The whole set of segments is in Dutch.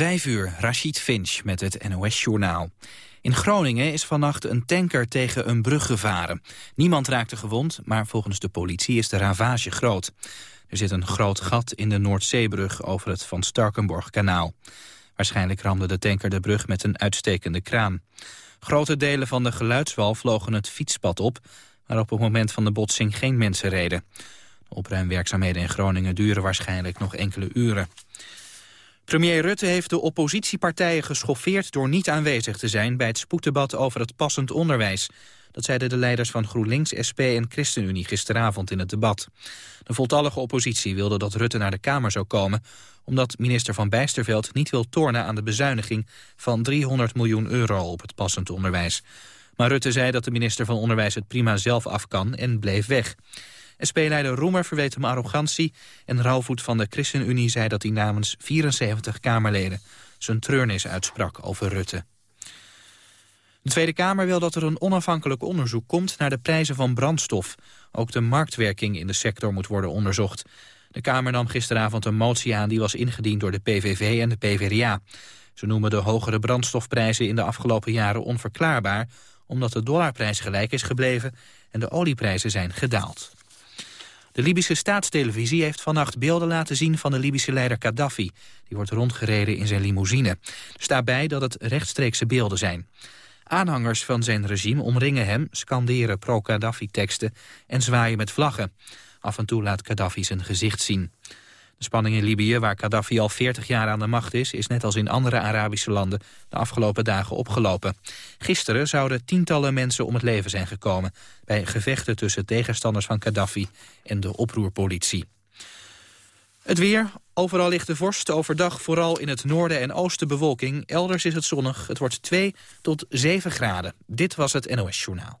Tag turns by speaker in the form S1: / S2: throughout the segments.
S1: Vijf uur, Rashid Finch met het NOS-journaal. In Groningen is vannacht een tanker tegen een brug gevaren. Niemand raakte gewond, maar volgens de politie is de ravage groot. Er zit een groot gat in de Noordzeebrug over het Van Starkenborg-kanaal. Waarschijnlijk ramde de tanker de brug met een uitstekende kraan. Grote delen van de geluidswal vlogen het fietspad op... waar op het moment van de botsing geen mensen reden. De opruimwerkzaamheden in Groningen duren waarschijnlijk nog enkele uren. Premier Rutte heeft de oppositiepartijen geschoffeerd door niet aanwezig te zijn bij het spoeddebat over het passend onderwijs. Dat zeiden de leiders van GroenLinks, SP en ChristenUnie gisteravond in het debat. De voltallige oppositie wilde dat Rutte naar de Kamer zou komen... omdat minister Van Bijsterveld niet wil tornen aan de bezuiniging... van 300 miljoen euro op het passend onderwijs. Maar Rutte zei dat de minister van Onderwijs het prima zelf af kan en bleef weg. SP-leider Roemer verweet hem arrogantie... en Rauwvoet van de ChristenUnie zei dat hij namens 74 Kamerleden... zijn treurnis uitsprak over Rutte. De Tweede Kamer wil dat er een onafhankelijk onderzoek komt naar de prijzen van brandstof. Ook de marktwerking in de sector moet worden onderzocht. De Kamer nam gisteravond een motie aan die was ingediend door de PVV en de PVDA. Ze noemen de hogere brandstofprijzen in de afgelopen jaren onverklaarbaar... omdat de dollarprijs gelijk is gebleven en de olieprijzen zijn gedaald. De Libische staatstelevisie heeft vannacht beelden laten zien van de Libische leider Gaddafi. Die wordt rondgereden in zijn limousine. Er staat bij dat het rechtstreekse beelden zijn. Aanhangers van zijn regime omringen hem, scanderen pro-Gaddafi-teksten en zwaaien met vlaggen. Af en toe laat Gaddafi zijn gezicht zien. De spanning in Libië, waar Gaddafi al 40 jaar aan de macht is... is net als in andere Arabische landen de afgelopen dagen opgelopen. Gisteren zouden tientallen mensen om het leven zijn gekomen... bij gevechten tussen tegenstanders van Gaddafi en de oproerpolitie. Het weer. Overal ligt de vorst. Overdag vooral in het noorden en oosten bewolking. Elders is het zonnig. Het wordt 2 tot 7 graden. Dit was het NOS Journaal.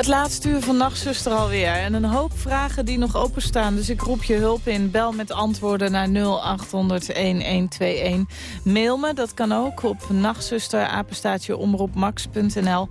S2: Het laatste uur van Nachtzuster alweer. En een hoop vragen die nog openstaan. Dus ik roep je hulp in. Bel met antwoorden naar 0800-1121. Mail me, dat kan ook, op nachtzuster, omroepmax.nl.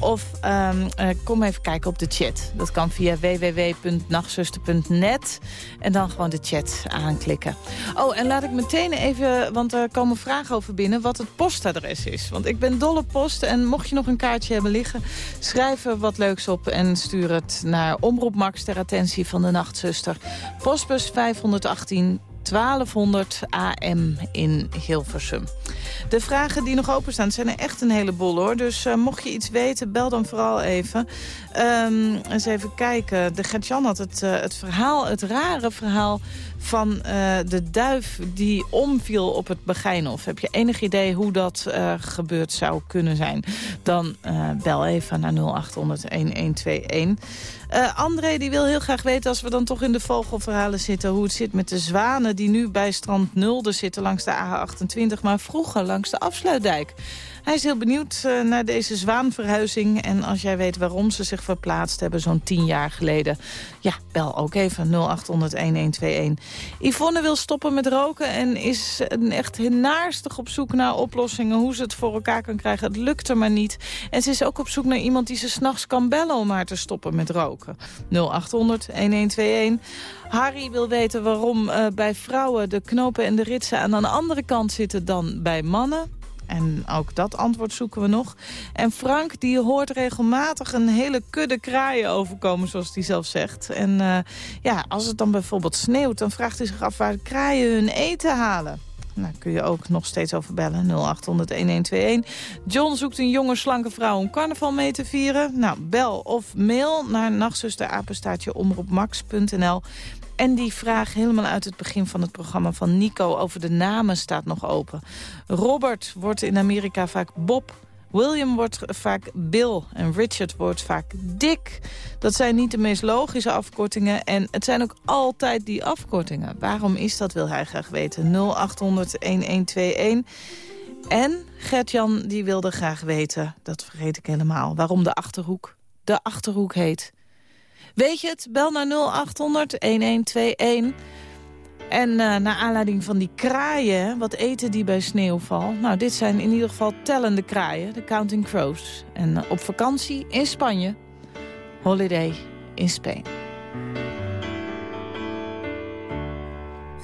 S2: Of um, uh, kom even kijken op de chat. Dat kan via www.nachtzuster.net. En dan gewoon de chat aanklikken. Oh, en laat ik meteen even, want er komen vragen over binnen... wat het postadres is. Want ik ben dolle post en mocht je nog een kaartje hebben liggen... schrijf er wat leuks op en stuur het naar Omroep Max... ter attentie van de Nachtzuster. Postbus 518 1200 AM in Hilversum. De vragen die nog openstaan zijn er echt een heleboel hoor. Dus uh, mocht je iets weten, bel dan vooral even. Um, eens even kijken. De Gertjan had het, uh, het verhaal, het rare verhaal van uh, de duif die omviel op het Begijnhof. Heb je enig idee hoe dat uh, gebeurd zou kunnen zijn? Dan uh, bel even naar 0800-1121. André die wil heel graag weten, als we dan toch in de vogelverhalen zitten... hoe het zit met de zwanen die nu bij strand Nulde zitten langs de A28... maar vroeger langs de afsluitdijk. Hij is heel benieuwd uh, naar deze zwaanverhuizing. En als jij weet waarom ze zich verplaatst hebben zo'n tien jaar geleden... ja, bel ook even 0800-1121. Yvonne wil stoppen met roken en is echt naarstig op zoek naar oplossingen... hoe ze het voor elkaar kan krijgen. Het lukt er maar niet. En ze is ook op zoek naar iemand die ze s'nachts kan bellen... om haar te stoppen met roken. 0800-1121. Harry wil weten waarom uh, bij vrouwen de knopen en de ritsen aan de andere kant zitten dan bij mannen. En ook dat antwoord zoeken we nog. En Frank die hoort regelmatig een hele kudde kraaien overkomen, zoals hij zelf zegt. En uh, ja, als het dan bijvoorbeeld sneeuwt, dan vraagt hij zich af waar de kraaien hun eten halen. Nou, kun je ook nog steeds over bellen. 0800-1121. John zoekt een jonge, slanke vrouw om carnaval mee te vieren. Nou, bel of mail naar nachtzusterapenstaatje omroepmax.nl. En die vraag helemaal uit het begin van het programma van Nico over de namen staat nog open. Robert wordt in Amerika vaak Bob. William wordt vaak Bill en Richard wordt vaak Dick. Dat zijn niet de meest logische afkortingen en het zijn ook altijd die afkortingen. Waarom is dat, wil hij graag weten. 0800-1121. En Gertjan die wilde graag weten, dat vergeet ik helemaal, waarom de Achterhoek de Achterhoek heet. Weet je het? Bel naar 0800-1121. En uh, naar aanleiding van die kraaien, wat eten die bij sneeuwval? Nou, dit zijn in ieder geval tellende kraaien, de Counting Crows. En uh, op vakantie in Spanje. Holiday in Spain.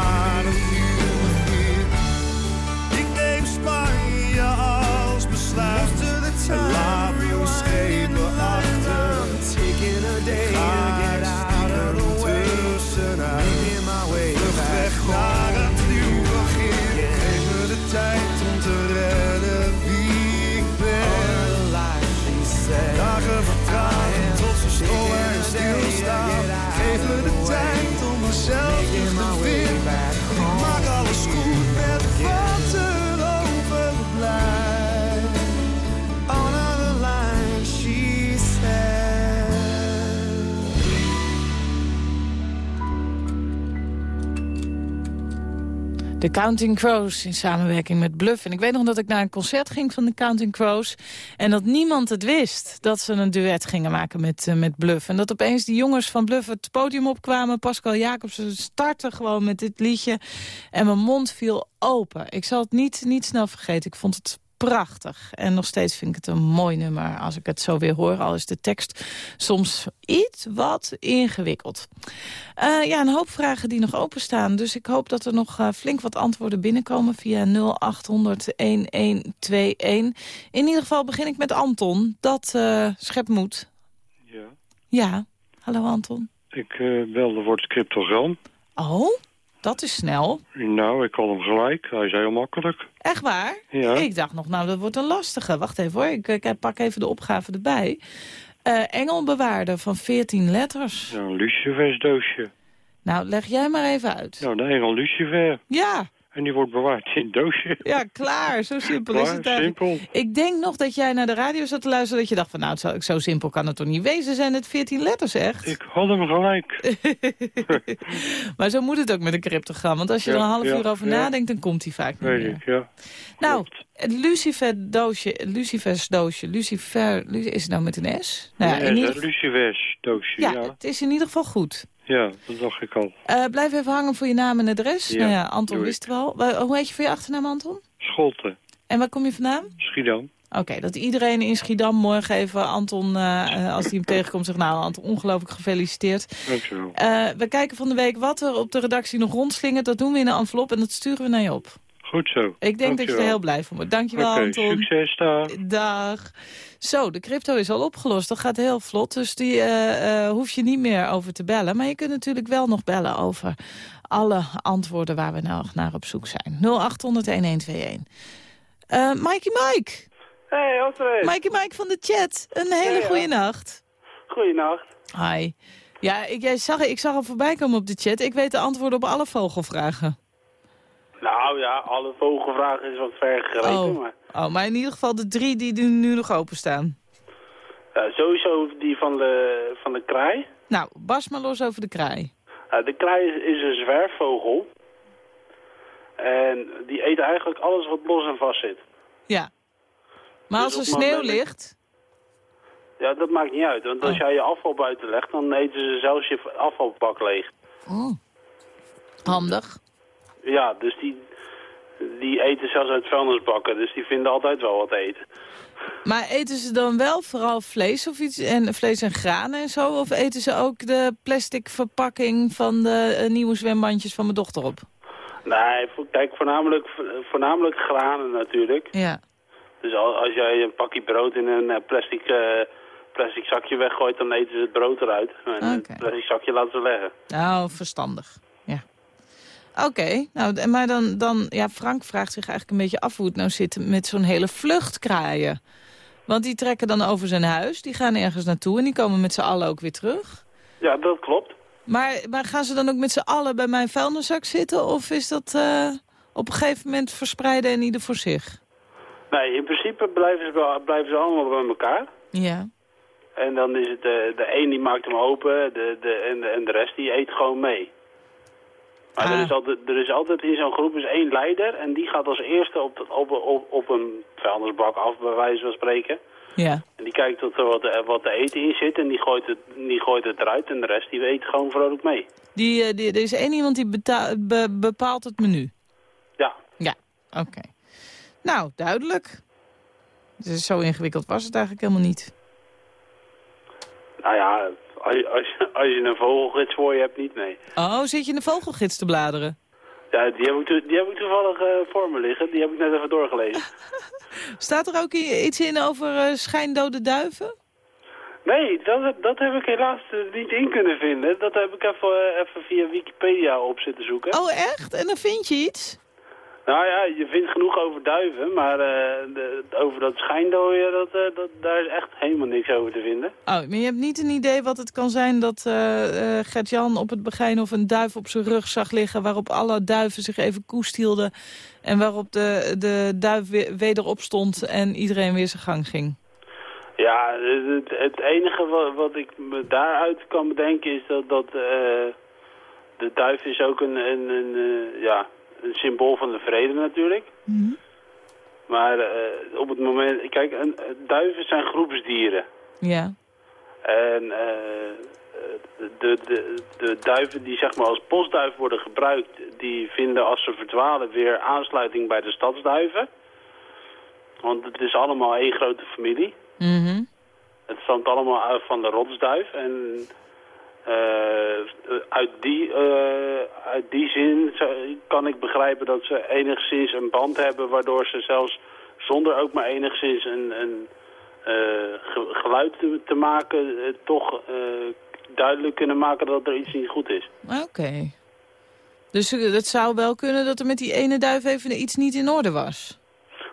S3: Weg
S2: Counting Crows in samenwerking met Bluff. En ik weet nog dat ik naar een concert ging van de Counting Crows... en dat niemand het wist dat ze een duet gingen maken met, eh, met Bluff. En dat opeens die jongens van Bluff het podium opkwamen. Pascal Jacobsen startte gewoon met dit liedje. En mijn mond viel open. Ik zal het niet, niet snel vergeten. Ik vond het prachtig. En nog steeds vind ik het een mooi nummer als ik het zo weer hoor. Al is de tekst soms iets wat ingewikkeld. Eh, ja, een hoop vragen die nog openstaan. Dus ik hoop dat er nog eh, flink wat antwoorden binnenkomen via 0800-1121. In ieder geval begin ik met Anton. Dat uh, schept moed.
S4: Ja,
S2: Ja, hallo Anton.
S4: ik eh, belde voor het cryptogram.
S2: Oh, dat is snel.
S4: Nou, ik had hem gelijk. Hij is heel makkelijk.
S2: Echt waar?
S4: Ja.
S2: Ik dacht nog, nou, dat wordt een lastige. Wacht even hoor, ik, ik pak even de opgave erbij. Eh, engelbewaarder van 14 letters.
S4: Ja, een lucifersdoosje.
S2: Nou, leg jij maar even uit.
S4: Nou, de engel lucifer.
S2: Ja,
S4: En die wordt bewaard in een doosje.
S2: Ja, klaar. Zo simpel is het eigenlijk.
S4: simpel.
S2: Ik denk nog dat jij naar de radio zat te luisteren... dat je dacht van, nou, zo, zo simpel kan het toch niet wezen? Zijn het 14 letters, echt?
S4: Ik had hem gelijk.
S2: maar zo moet het ook met een cryptogram. Want als je
S4: Ja,
S2: er een half
S4: ja,
S2: uur over
S4: ja.
S2: nadenkt, dan komt hij vaak niet
S4: Weet
S2: meer.
S4: ik, ja.
S2: Nou,
S4: Klopt.
S2: het Lucifer doosje, Lucifers doosje, Lucifer, Lu- is het nou met een S? Nou ja,
S4: Nee,
S2: in ieder
S4: lucifers doosje,
S2: ja,
S4: ja.
S2: het is in ieder geval goed.
S4: Ja, dat dacht ik al.
S2: Eh, blijf even hangen voor je naam en adres.
S4: Ja,
S2: nou ja, Anton wist wel. Hoe heet je voor je achternaam, Anton?
S4: Scholten,
S2: En waar kom je vandaan?
S4: Schiedam.
S2: Oké, dat iedereen in Schiedam morgen even Anton, eh, eh, als hij hem tegenkomt, zegt... nou, Anton, ongelooflijk gefeliciteerd.
S4: Dankjewel.
S2: Eh, we kijken van de week wat er op de redactie nog rondslingert. Dat doen we in een envelop en dat sturen we naar je op.
S4: Goed zo.
S2: Ik denk dat je er heel blij van wordt. Dankjewel,
S4: Oké,
S2: Anton.
S4: succes daar.
S2: Dag. Zo, de crypto is al opgelost. Dat gaat heel vlot, dus die eh, eh, hoef je niet meer over te bellen. Maar je kunt natuurlijk wel nog bellen over alle antwoorden waar we nou naar op zoek zijn. 0800-1121. Eh Mikey Mike.
S5: Hey, Astrid.
S2: Mikey Mike van de chat. Een hele
S5: ja.
S2: goede nacht.
S5: Goeienacht.
S2: Hi. Ja, ik, jij zag, ik zag al voorbij komen op de chat. Ik weet de antwoorden op alle vogelvragen.
S5: Nou ja, alle vogelvragen is wat ver gereden,
S2: Oh.
S5: maar...
S2: Oh, maar in ieder geval de drie die nu, nu nog openstaan.
S5: Ja, sowieso die van de, van de kraai.
S2: Nou, bas maar los over de kraai.
S5: De kraai is, is een zwerfvogel. En die eet eigenlijk alles wat los en vast zit.
S2: Ja. Maar
S5: Dus
S2: als er
S5: op het
S2: sneeuw
S5: moment-
S2: ligt...
S5: Ja, dat maakt niet uit. Want als
S2: Oh.
S5: jij je afval buiten legt, dan eten ze zelfs je afvalbak leeg.
S2: Oh. Handig.
S5: Ja, dus die, die eten zelfs uit vuilnisbakken. Dus die vinden altijd wel wat te eten.
S2: Maar eten ze dan wel vooral vlees of iets en vlees en granen en zo? Of eten ze ook de plastic verpakking van de eh, nieuwe zwembandjes van mijn dochter op?
S5: Nee, kijk, voornamelijk, voornamelijk granen natuurlijk.
S2: Ja.
S5: Dus al- als jij een pakje brood in een eh, plastic, eh, plastic zakje weggooit, dan eten ze het brood eruit. En
S2: Oké.
S5: het plastic zakje laten ze leggen.
S2: Nou, verstandig. Oké, nou, maar dan, dan, ja, Frank vraagt zich eigenlijk een beetje af hoe het nou zit met zo'n hele vlucht kraaien. Want die trekken dan over zijn huis, die gaan ergens naartoe en die komen met z'n allen ook weer terug.
S5: Ja, dat klopt.
S2: Maar, maar gaan ze dan ook met z'n allen bij mijn vuilniszak zitten? Of is dat eh, op een gegeven moment verspreiden en ieder voor zich?
S5: Nee, in principe blijven ze, blijven ze allemaal bij elkaar.
S2: Ja.
S5: En dan is het de, de een die maakt hem open de, de, en, de, en de rest die eet gewoon mee. Maar
S2: Ah.
S5: er, is altijd, er is altijd in zo'n groep is één leider en die gaat als eerste op, op, op, op een vuilnisbak af, bij wijze van spreken.
S2: Ja.
S5: En die kijkt tot er wat, wat te eten in zit en die gooit, het, die gooit het eruit en de rest die eet gewoon vrolijk mee.
S2: Die, eh, die, er is één iemand die be- bepaalt het menu.
S5: Ja,
S2: Ja, oké. Nou, duidelijk. Dus zo ingewikkeld was het eigenlijk helemaal niet.
S5: nou ja, als, je- als, je- als je een vogelgids voor je hebt, niet nee.
S2: Oh, zit je in de vogelgids te bladeren?
S5: Ja, die heb ik, die heb ik toevallig eh, voor me liggen, die heb ik net even doorgelezen.
S2: Staat er ook iets in over eh, schijndode duiven?
S5: Nee, dat, dat heb ik helaas eh, niet in kunnen vinden. Dat heb ik even, even via Wikipedia op zitten zoeken.
S2: Oh, echt? En dan vind je iets?
S5: Nou ja, je vindt genoeg over duiven, maar eh, de, over dat schijndooien, dat, eh, dat, daar is echt helemaal niks over te vinden.
S2: Oh, maar je hebt niet een idee wat het kan zijn dat eh Gert-Jan op het begin of een duif op zijn rug zag liggen... waarop alle duiven zich even koest hielden... en waarop de, de duif weer, weder opstond en iedereen weer zijn gang ging.
S5: Ja, het, het enige wat, wat ik me daaruit kan bedenken is dat, dat de duif is ook een, een, een, ja, een symbool van de vrede natuurlijk. Maar eh, op het moment, kijk, een, duiven zijn groepsdieren.
S2: Ja.
S5: En eh, de, de, de duiven die zeg maar als postduif worden gebruikt, die vinden als ze verdwalen weer aansluiting bij de stadsduiven. Want het is allemaal één grote familie.
S2: Mhm.
S5: Het stamt allemaal uit van de rotsduif. En eh, uit, die, eh, uit die zin kan ik begrijpen dat ze enigszins een band hebben... waardoor ze zelfs zonder ook maar enigszins een, een eh, ge- geluid te, te maken... eh, toch eh, duidelijk kunnen maken dat er iets niet goed is.
S2: Oké. Dus eh, het zou wel kunnen dat er met die ene duif even iets niet in orde was?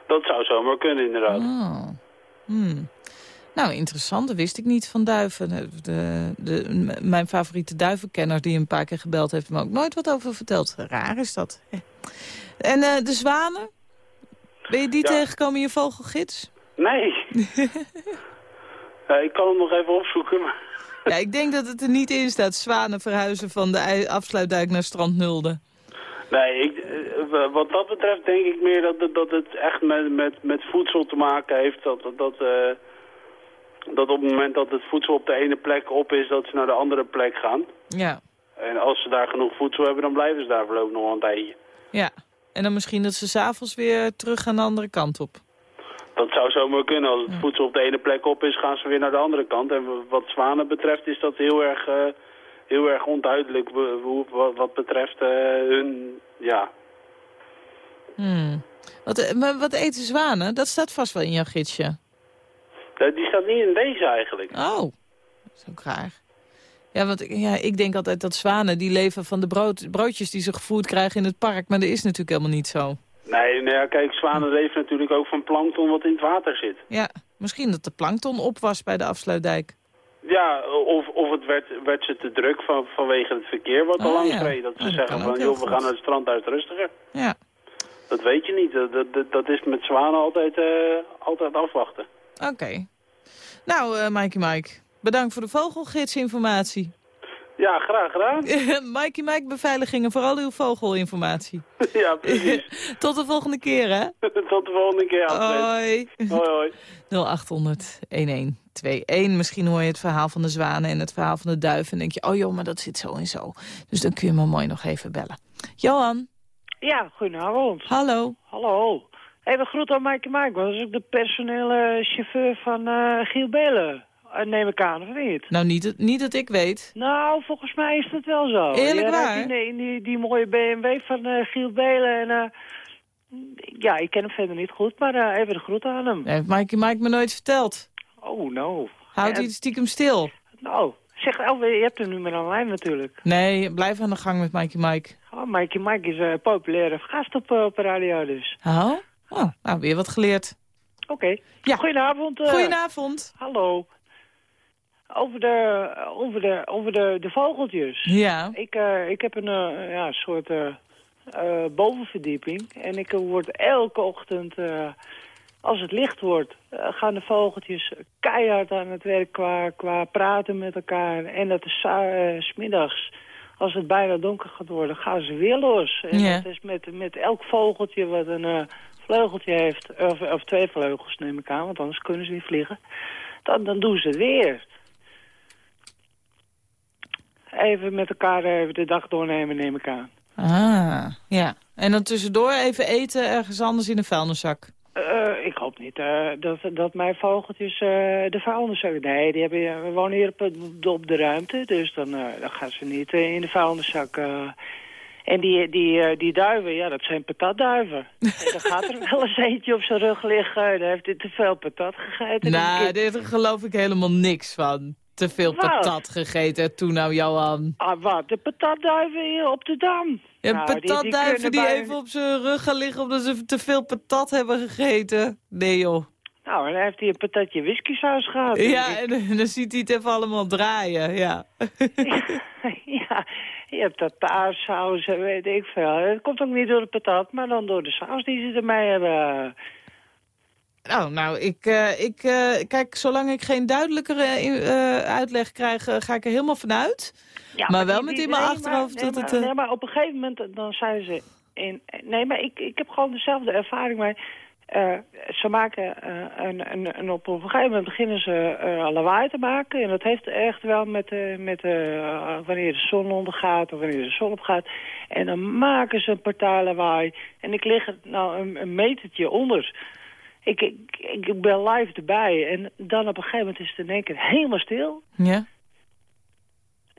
S5: Dat zou zomaar kunnen inderdaad.
S2: Oh. Hmm. Nou, interessant. Dat wist ik niet van duiven. De, de, mijn favoriete duivenkenner die een paar keer gebeld heeft... me ook nooit wat over verteld. Raar is dat. En eh, de zwanen? Ben je die
S5: Ja.
S2: tegengekomen in je vogelgids?
S5: Nee. Ja, ik kan hem nog even opzoeken, maar...
S2: Ja, ik denk dat het er niet in staat. Zwanen verhuizen van de afsluitdijk naar Strand Nulde.
S5: Nee, ik, eh, wat dat betreft denk ik meer dat, het- dat het echt met, met, met voedsel te maken heeft. Dat, dat, dat, eh, dat op het moment dat het voedsel op de ene plek op is, dat ze naar de andere plek gaan.
S2: Ja,
S5: En als ze daar genoeg voedsel hebben, dan blijven ze daar voorlopig nog een tijdje.
S2: ja. En dan misschien dat ze s'avonds weer terug gaan de andere kant op.
S5: Dat zou zomaar kunnen. Als het voedsel op de ene plek op is, gaan ze weer naar de andere kant. En wat zwanen betreft is dat heel erg, eh, heel erg onduidelijk wat betreft eh, hun... Ja,
S2: Hmm. Wat, eh, maar wat eten zwanen? Dat staat vast wel in jouw gidsje.
S5: Eh, die staat niet in deze eigenlijk.
S2: Oh, dat is ook raar. Ja, want ik- ja, ik denk altijd dat zwanen die leven van de brood, broodjes die ze gevoerd krijgen in het park. Maar dat is natuurlijk helemaal niet zo.
S5: Nee, nou ja, kijk, zwanen leven natuurlijk ook van plankton wat in het water zit.
S2: Ja, misschien dat de plankton op was bij de afsluitdijk.
S5: Ja, of, of het werd, werd ze te druk van, vanwege het verkeer wat al
S2: Oh,
S5: langs
S2: ja.
S5: reed. Dat ze
S2: Oh, dat
S5: zeggen van, joh, we gaan naar het strand uit rustiger.
S2: Ja,
S5: Dat weet je niet. Dat, dat, dat is met zwanen altijd, eh, altijd afwachten.
S2: Oké. Nou, eh Mikey Mike, bedankt voor de vogelgidsinformatie.
S5: Ja, graag gedaan.
S2: Mikey Mike beveiligingen voor al uw vogelinformatie.
S5: ja, precies.
S2: Tot de volgende keer, hè?
S5: Tot de volgende keer. Alfred.
S2: Hoi.
S5: Hoi, hoi.
S2: 0800 1121. Misschien hoor je het verhaal van de zwanen en het verhaal van de duiven. En denk je, oh joh, maar dat zit zo en zo. Dus dan kun je me mooi nog even bellen. Johan,
S6: Ja, goedenavond.
S2: hallo.
S6: Hallo. Even groet aan Maaike Maak. Dat is ook de personele chauffeur van eh, Giel Belen. Eh, neem ik aan, of niet?
S2: Nou, niet, dat- niet dat ik weet.
S6: Nou, volgens mij is dat wel zo.
S2: Eerlijk waar?
S6: In, die- in die, die mooie BMW van eh, Giel Belen. En, ja, ik ken hem verder niet goed, maar even de groet aan hem.
S2: Heeft Mikey Mike me nooit verteld.
S6: Oh, nou.
S2: Houdt hij het stiekem stil?
S6: Nou, zeg Elwe, je hebt hem nu meer lijn natuurlijk.
S2: Nee, blijf aan de gang met Mikey Mike.
S6: Oh, Maaike Mike is een populaire gast op, op radio dus.
S2: Oh? Oh, nou, weer wat geleerd.
S6: Oké.
S2: Ja.
S6: Goedenavond. eh.
S2: Goedenavond.
S6: Hallo. Over de, over de, over de, de vogeltjes.
S2: Ja.
S6: Ik, eh, ik heb een eh, ja, soort bovenverdieping. En ik word elke ochtend, als het licht wordt, gaan de vogeltjes keihard aan het werk qua, qua praten met elkaar. En dat is uh, smiddags, als het bijna donker gaat worden, gaan ze weer los. En dat is met, met elk vogeltje wat een eh, vleugeltje heeft, of, of twee vleugels neem ik aan, want anders kunnen ze niet vliegen. Dan, dan doen ze het weer. Even met elkaar even de dag doornemen, neem ik aan.
S2: Ah, ja. En dan tussendoor even eten ergens anders in een vuilniszak.
S6: Eh, ik hoop niet eh, dat, dat mijn vogeltjes eh, de vuilniszak... Nee, die hebben, we wonen hier op, op de ruimte, dus dan, dan gaan ze niet in de vuilniszak. En die, die, die duiven, ja, dat zijn patatduiven. en dan gaat er wel eens eentje op zijn rug liggen. Dan heeft hij te veel patat gegeten.
S2: Nou,
S6: ik.
S2: daar geloof ik helemaal niks van. Te veel
S6: Wat?
S2: patat gegeten. Toen nou, Johan.
S6: Ah, wat? De patatduiven hier op de Dam.
S2: Ja,
S6: Nou, die- die
S2: patatduiven die, even op zijn rug gaan liggen omdat ze te veel patat hebben gegeten. Nee joh.
S6: Nou, en dan heeft hij een patatje whiskysaus gehad.
S2: Ja, en dan- ziet hij het even allemaal draaien, ja.
S6: ja, je hebt tartaarsaus en weet ik veel. Het komt ook niet door de patat, maar dan door de saus die ze ermee hebben.
S2: Nou, nou, ik, eh, ik eh, kijk, zolang ik geen duidelijkere eh, uitleg krijg, ga ik er helemaal vanuit.
S6: Ja,
S2: Maar wel
S6: die-
S2: met in mijn
S6: nee,
S2: achterhoofd
S6: maar-
S2: dat
S6: nee,
S2: het,
S6: maar-
S2: eh,
S6: Nee, maar op een gegeven moment dan zijn ze... In, nee, maar ik, ik heb gewoon dezelfde ervaring. Maar eh, ze maken eh, een, een, een... Op een gegeven moment beginnen ze eh lawaai te maken. En dat heeft echt wel met, met wanneer de zon ondergaat of wanneer de zon opgaat. En dan maken ze een partij lawaai. En ik lig er nou een, een metertje onder... Ik, ik, ik ben live erbij en dan op een gegeven moment is het in één keer helemaal stil.
S2: Ja.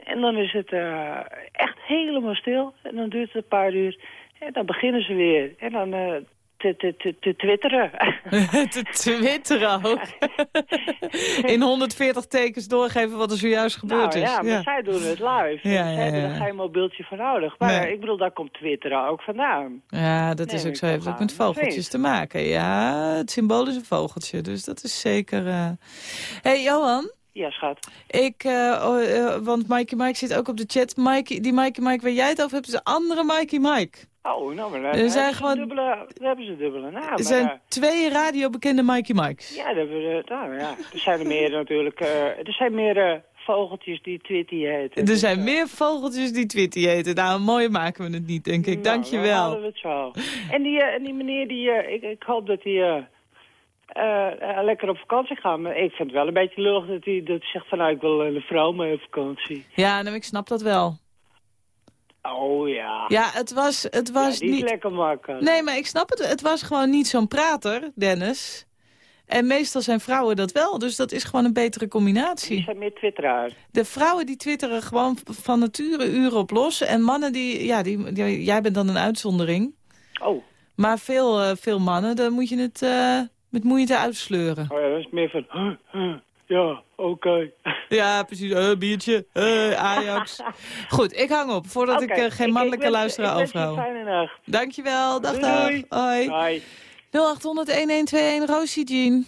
S6: En dan is het eh, echt helemaal stil. En dan duurt het een paar uur. En dan beginnen ze weer. En dan eh, te, te, te, te twitteren.
S2: te twitteren ook. In 140 tekens doorgeven wat er zojuist gebeurd
S6: nou
S2: is.
S6: ja, maar zij doen het live.
S2: Ja,
S6: Ze
S2: ja,
S6: hebben
S2: ja.
S6: er geen mobieltje voor nodig. Maar
S2: Nee.
S6: ik bedoel, daar komt twitteren ook vandaan.
S2: Ja, dat
S6: Nee,
S2: is ook zo. Heeft ook met vogeltjes te maken. Ja, het symbool is een vogeltje. Dus dat is zeker... Hé, hey, Johan.
S6: Ja, schat.
S2: Ik, eh, oh, eh, want Mikey Mike zit ook op de chat. Mikey, die Mikey Mike waar jij het over hebt, is een andere Mikey Mike.
S6: Oh, nou, maar dan,
S2: Er
S6: hebben
S2: zijn
S6: ze
S2: gewoon-
S6: dubbele, hebben ze dubbele naam.
S2: Er zijn
S6: maar,
S2: twee radiobekende Mikey Mikes.
S6: ja, dat hebben we, nou, ja, er zijn er meer natuurlijk. er zijn meer vogeltjes die Twitty heten.
S2: Er
S6: Dus,
S2: zijn
S6: eh,
S2: meer vogeltjes die Twitty heten. Nou, mooier maken we het niet, denk ik.
S6: nou, dan
S2: Dankjewel.
S6: halen we het zo. En die, en die meneer, die, eh, ik, ik hoop dat hij eh, eh, eh, lekker op vakantie gaat. Maar ik vind het wel een beetje lullig dat hij, dat hij zegt van... Nou, ik wil een vrouw mee op vakantie.
S2: Ja, nou, ik snap dat wel.
S6: Oh ja.
S2: Ja, het was, het was
S6: die
S2: niet...
S6: lekker makkelijk.
S2: Nee, maar ik snap het. Het was gewoon niet zo'n prater, Dennis. En meestal zijn vrouwen dat wel, dus dat is gewoon een betere
S6: Die
S2: combinatie.
S6: zijn meer twitteraars.
S2: De vrouwen die twitteren gewoon van nature uren op los. En mannen die, ja, die, die- jij bent dan een uitzondering.
S6: Oh,
S2: Maar veel, eh, veel mannen, dan moet je het eh, met moeite uitsleuren.
S6: oh ja, dat is meer van... huh, huh, ja, oké.
S2: Ja, precies. Biertje, eh, Ajax. Goed, ik hang op, voordat ik eh, geen mannelijke luisteraar
S6: ik
S2: overhoud.
S6: fijne nacht.
S2: Dankjewel, dag
S6: Doei,
S2: dag.
S6: doei.
S2: Hoi.
S6: Hoi.
S2: 0800-1121, Roosje Jean.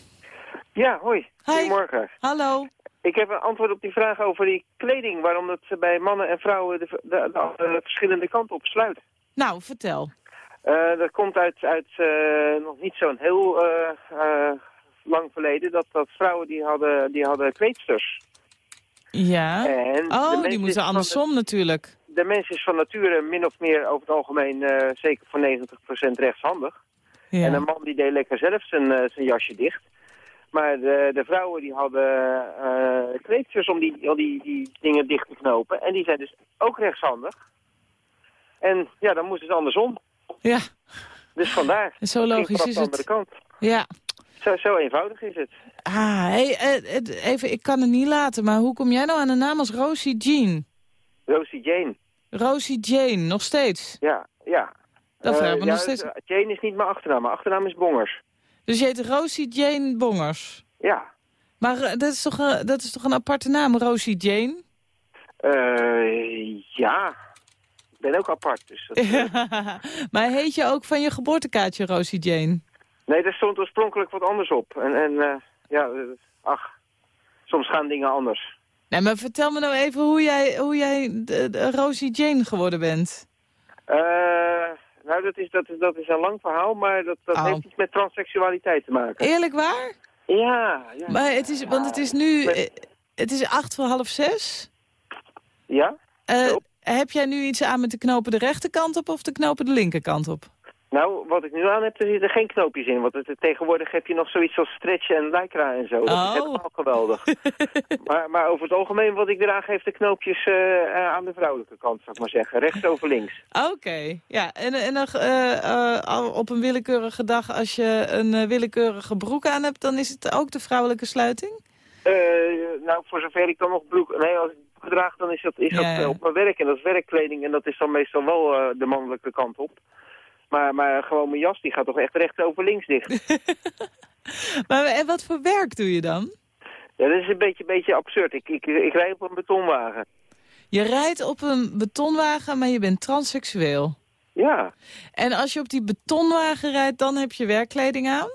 S7: Ja, hoi.
S2: Hi.
S7: Goedemorgen.
S2: Hallo.
S7: Ik heb een antwoord op die vraag over die kleding, waarom dat bij mannen en vrouwen de, de, de, de verschillende kanten op sluit.
S2: Nou, vertel.
S7: Eh, dat komt uit, uit eh, nog niet zo'n heel eh, lang verleden, dat, dat vrouwen die hadden, die hadden kweetsters.
S2: Ja.
S7: En
S2: Oh, die moeten
S7: van
S2: andersom natuurlijk.
S7: De, mens is van nature min of meer over het algemeen zeker voor 90% rechtshandig. En een
S2: Ja.
S7: man die deed lekker zelf zijn, zijn jasje dicht. Maar de, de vrouwen die hadden kleedjes om die, al die, die dingen dicht te knopen. En die zijn dus ook rechtshandig. En ja, dan moesten ze andersom.
S2: Ja,
S7: Dus vandaar.
S2: zo logisch is
S7: de andere
S2: het.
S7: kant.
S2: Ja.
S7: Zo, zo eenvoudig is het.
S2: Ah, hey, eh, eh, even, ik kan het niet laten, maar hoe kom jij nou aan een naam als Rosie Jean?
S7: Rosie Jane.
S2: Rosie Jane, nog steeds.
S7: Ja, ja.
S2: Dat
S7: Eh,
S2: vraag
S7: ja,
S2: nog steeds.
S7: eh, Jane is niet mijn achternaam. Mijn achternaam is Bongers.
S2: Dus je heet Rosie Jane Bongers.
S7: Ja.
S2: Maar eh, dat, is toch, een- dat is toch een aparte naam, Rosie Jane?
S7: Eh, ja. Ik ben ook apart. Dus dat, eh,
S2: maar heet je ook van je geboortekaartje Rosie Jane?
S7: Nee, daar stond oorspronkelijk wat anders op. En, en eh, ja, eh, ach, soms gaan dingen anders.
S2: Nee, maar vertel me nou even hoe jij, hoe jij de, de Rosie Jane geworden bent.
S7: Nou, dat is, dat, is, dat is een lang verhaal, maar dat, dat
S2: Oh.
S7: heeft iets met transseksualiteit te maken.
S2: Eerlijk waar?
S7: Ja, ja.
S2: Maar het is, want het is nu, het is acht voor half zes.
S7: Ja? Klopt.
S2: Heb jij nu iets aan met de knopen de rechterkant op of de knopen de linkerkant op?
S7: Nou, wat ik nu aan heb, er zitten geen knoopjes in. Want het, tegenwoordig heb je nog zoiets als stretchen en lycra en zo. Dat
S2: Oh.
S7: is helemaal geweldig. maar, maar over het algemeen, wat ik draag, heeft de knoopjes eh, eh, aan de vrouwelijke kant, zou ik maar zeggen. Rechts over links.
S2: Oké, ja. En, en dan, eh, op een willekeurige dag, als je een willekeurige broek aan hebt, dan is het ook de vrouwelijke sluiting?
S7: Nou, voor zover ik dan nog broek... Nee, als ik draag, dan is dat, is dat
S2: Ja,
S7: eh, op mijn werk. En dat is werkkleding. En dat is dan meestal wel eh, de mannelijke kant op. Maar, maar gewoon mijn jas, die gaat toch echt recht over links dicht.
S2: Maar en wat voor werk doe je dan?
S7: ja, dat is een beetje, beetje absurd. Ik, ik, ik rij op een betonwagen.
S2: Je rijdt op een betonwagen, maar je bent transseksueel.
S7: Ja,
S2: En als je op die betonwagen rijdt, dan heb je werkkleding aan?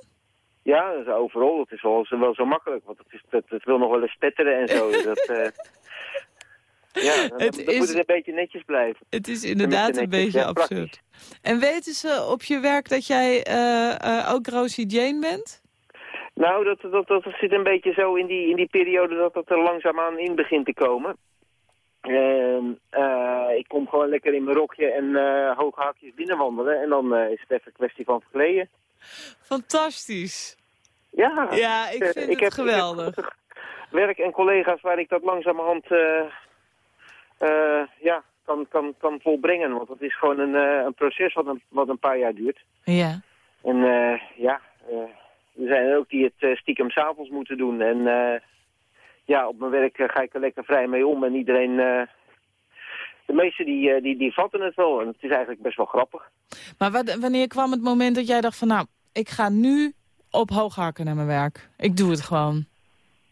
S7: ja, dat is overal. Dat is wel, wel zo makkelijk. Want het, is, het, het wil nog wel eens spetteren en zo. dat, eh, ja, dan,
S2: Het
S7: dan
S2: is-
S7: moet het een beetje netjes blijven.
S2: Het is inderdaad een beetje
S7: ja,
S2: absurd. En weten ze op je werk dat jij eh, eh, ook Rosie Jane bent?
S7: Nou, dat, dat, dat zit een beetje zo in die, in die periode dat het er langzaamaan in begint te komen. Eh, ik kom gewoon lekker in mijn rokje en eh hoge hakjes binnenwandelen. En dan is het even een kwestie van verkleden.
S2: Fantastisch.
S7: Ja,
S2: Ja, ik vind het
S7: heb-
S2: geweldig.
S7: Ik heb werk en collega's waar ik dat langzamerhand ja, kan, kan, kan volbrengen. Want het is gewoon een, eh, een proces wat een, wat een paar jaar duurt.
S2: Ja.
S7: En eh, ja, eh, er zijn er ook die het eh, stiekem s'avonds moeten doen. En eh, ja, op mijn werk eh, ga ik er lekker vrij mee om. En iedereen, eh, de meesten die, eh, die, die vatten het wel. En het is eigenlijk best wel grappig.
S2: Maar wanneer kwam het moment dat jij dacht van... nou, ik ga nu op hooghakken naar mijn werk. Ik doe het gewoon.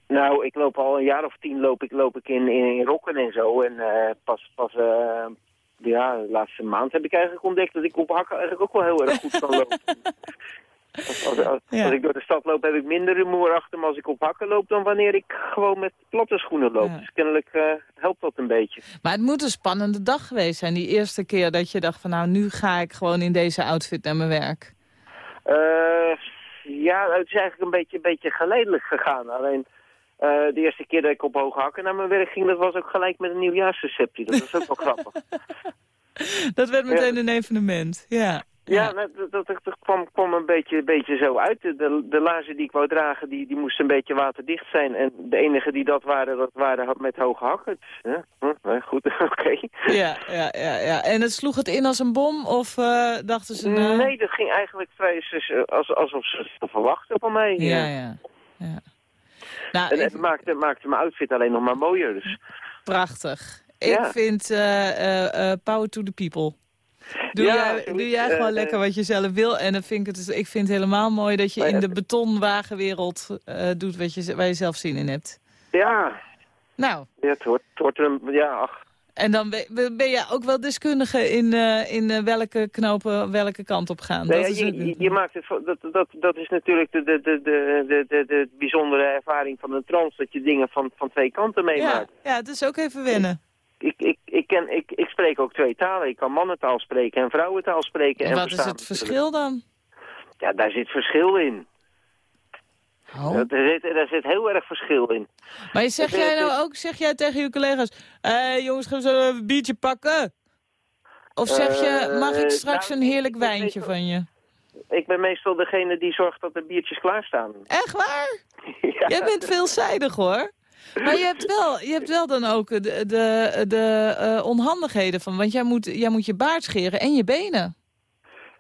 S7: Nou, ik loop al een jaar of tien loop ik, loop ik in, in, in rokken en zo. En eh, pas, pas eh, ja, de laatste maand heb ik eigenlijk ontdekt dat ik op hakken eigenlijk ook wel heel erg goed kan lopen. Als, als, als,
S2: Ja.
S7: als ik door de stad loop heb ik minder rumoer achter me als ik op hakken loop dan wanneer ik gewoon met platte schoenen loop.
S2: Ja.
S7: Dus kennelijk eh, helpt dat een beetje.
S2: Maar het moet een spannende dag geweest zijn. Die eerste keer dat je dacht van nou, nu ga ik gewoon in deze outfit naar mijn werk.
S7: Ja, het is eigenlijk een beetje, een beetje geleidelijk gegaan. Alleen eh, de eerste keer dat ik op hoge hakken naar mijn werk ging, dat was ook gelijk met een nieuwjaarsreceptie. Dat was ook wel grappig.
S2: Dat werd meteen een evenement. Ja.
S7: Ja, nou, dat, dat, dat, dat kwam, kwam een beetje, beetje zo uit. De, de, laarzen die ik wou dragen, die, die moesten een beetje waterdicht zijn. En de enige die dat waren, dat waren met hoge hakken. Dus, ja, hm, nou, goed, oké.
S2: Ja, ja, ja, ja. En het sloeg het in als een bom? Of eh, dachten ze nou...
S7: Nee, dat ging eigenlijk vrij als, alsof ze het verwachten van mij.
S2: Ja, ja. ja. Nou,
S7: En
S2: ik-
S7: het maakte, maakte mijn outfit alleen nog maar mooier. Dus.
S2: prachtig. Ik vind eh, eh, eh, power to the people. Doe
S7: Ja,
S2: jij, doe jij gewoon lekker wat je zelf wil. En dan vind ik, het, ik vind het helemaal mooi dat je in de betonwagenwereld eh, doet wat je, waar je zelf zin in hebt.
S7: Ja,
S2: Nou,
S7: ja, het hoort, het hoort er een... Ja, ach.
S2: En dan ben, jij ook wel deskundige in, eh, in eh, welke knopen welke kant op gaan.
S7: Nee,
S2: dat
S7: ja,
S2: is
S7: je, je, je maakt het, dat, dat, dat is natuurlijk de, de, de, de, de, de, de bijzondere ervaring van een trans, dat je dingen van, van twee kanten
S2: ja,
S7: meemaakt.
S2: ja, het is ook even wennen.
S7: Ik, ik, ik, ken, ik, ik spreek ook twee talen. Ik kan mannentaal spreken en vrouwentaal spreken.
S2: En
S7: En
S2: wat is het verschil dan?
S7: Ja, daar zit verschil in.
S2: Oh.
S7: Daar, zit, daar zit heel erg verschil in.
S2: Maar zeg jij nou ook, zeg jij tegen je collega's... Hé jongens, gaan we zo een biertje pakken? Of zeg je,
S7: Eh,
S2: mag ik straks
S7: nou,
S2: een heerlijk wijntje van je?
S7: Ik ben meestal degene die zorgt dat de biertjes klaarstaan.
S2: Echt waar?
S7: ja.
S2: Jij bent veelzijdig hoor. Maar je hebt wel, je hebt wel dan ook de, de, de eh, onhandigheden van... Want jij moet, jij moet je baard scheren en je benen.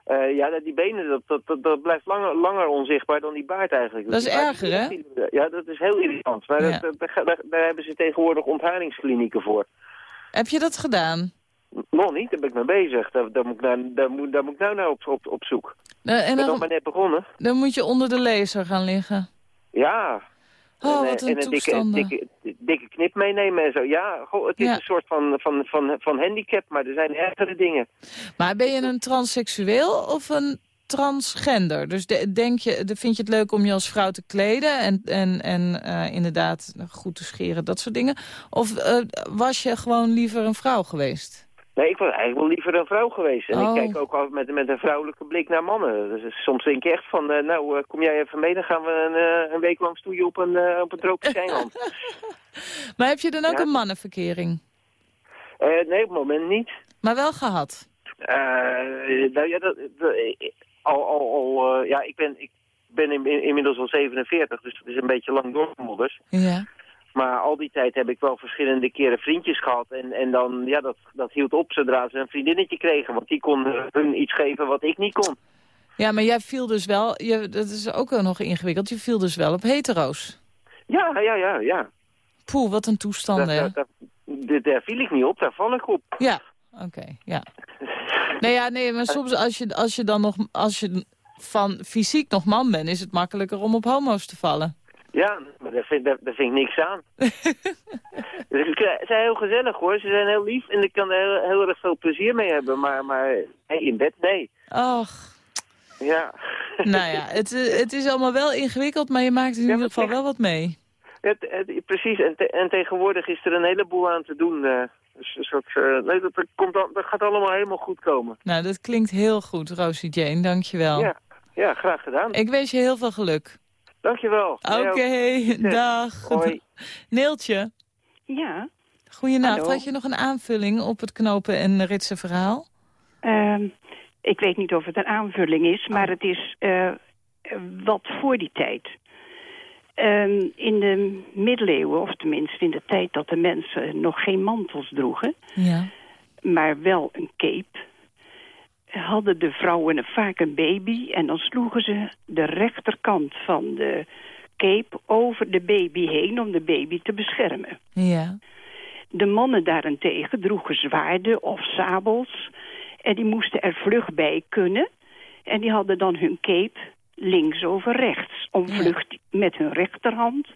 S7: Eh, ja, die benen, dat, dat, dat, dat blijft langer, langer onzichtbaar dan die baard eigenlijk.
S2: Dat is
S7: baard
S2: erger, hè?
S7: Ja, dat is heel irritant. Maar
S2: Ja.
S7: dat, daar, daar hebben ze tegenwoordig ontharingsklinieken voor.
S2: Heb je dat gedaan?
S7: Nog niet, daar ben ik mee bezig. Daar, daar, moet, ik naar, daar, moet, daar moet ik nou naar op, op, op zoek. Ik
S2: en
S7: ben nog maar
S2: dan,
S7: net begonnen.
S2: dan moet je onder de laser gaan liggen.
S7: Ja.
S2: Oh, wat
S7: eh,
S2: een
S7: en een dikke, dikke, dikke knip meenemen en zo. Ja, goh, het is
S2: Ja.
S7: een soort van, van, van, van handicap, maar er zijn ergere dingen.
S2: Maar ben je een transseksueel of een transgender? Dus de- denk je, de- vind je het leuk om je als vrouw te kleden en, en, en eh, inderdaad goed te scheren, dat soort dingen? Of eh, was je gewoon liever een vrouw geweest?
S7: Nee, ik was eigenlijk wel liever een vrouw geweest. En
S2: Oh.
S7: ik kijk ook altijd met, met een vrouwelijke blik naar mannen. Dus soms denk ik echt van, eh, nou, eh, kom jij even mee, dan gaan we een, eh, een week lang stoeien op een, op een tropisch eiland.
S2: Maar heb je dan ook
S7: Ja.
S2: een mannenverkering?
S7: Nee, op het moment niet.
S2: Maar wel gehad?
S7: Eh, nou ja, dat, dat- al, al, al ja, ik ben, ik ben in, in- inmiddels al 47, dus dat is een beetje lang doorgemodderd.
S2: Ja.
S7: Maar al die tijd heb ik wel verschillende keren vriendjes gehad. En, en dan, ja, dat, dat hield op zodra ze een vriendinnetje kregen. Want die kon hun iets geven wat ik niet kon.
S2: Ja, maar jij viel dus wel, je, dat is ook wel nog ingewikkeld, je viel dus wel op hetero's.
S7: Ja, ja, ja, ja.
S2: Poeh, wat een toestand,
S7: Daar,
S2: hè?
S7: daar viel ik niet op, daar val ik op.
S2: Ja, oké, ja. Nee, ja, nee, maar soms als je, als je dan nog, als je van fysiek nog man bent, is het makkelijker om op homo's te vallen.
S7: Ja, maar daar vind, daar, daar vind ik niks aan. Dus Ze zijn heel gezellig hoor, ze zijn heel lief en ik kan er heel, heel erg veel plezier mee hebben. Maar, maar hey, in bed, nee.
S2: Och,
S7: Ja.
S2: nou ja, het, eh, het is allemaal wel ingewikkeld, maar je maakt in
S7: Ja,
S2: ieder geval wel wat mee.
S7: Het, het- precies, en, te- en tegenwoordig is er een heleboel aan te doen. eh. dus, dus dat, eh, nee, dat, komt dat gaat allemaal helemaal goed komen.
S2: Nou, dat klinkt heel goed, Rosie Jane, dankjewel.
S7: Ja, ja, graag gedaan.
S2: Ik wens je heel veel geluk.
S7: Dankjewel.
S2: Oké, dag.
S7: Hoi.
S2: Neeltje,
S8: Ja. Hallo.
S2: Had je nog een aanvulling op het knopen en ritsen verhaal?
S8: ehm, ik weet niet of het een aanvulling is, maar het is eh, wat voor die tijd. Ehm, in de middeleeuwen, of tenminste in de tijd dat de mensen nog geen mantels droegen,
S2: Ja.
S8: maar wel een cape, hadden de vrouwen vaak een baby en dan sloegen ze de rechterkant van de cape over de baby heen om de baby te beschermen.
S2: Ja.
S8: De mannen daarentegen droegen zwaarden of sabels. En die moesten er vlug bij kunnen. En die hadden dan hun cape links over rechts. Om
S2: Ja.
S8: vlug met hun rechterhand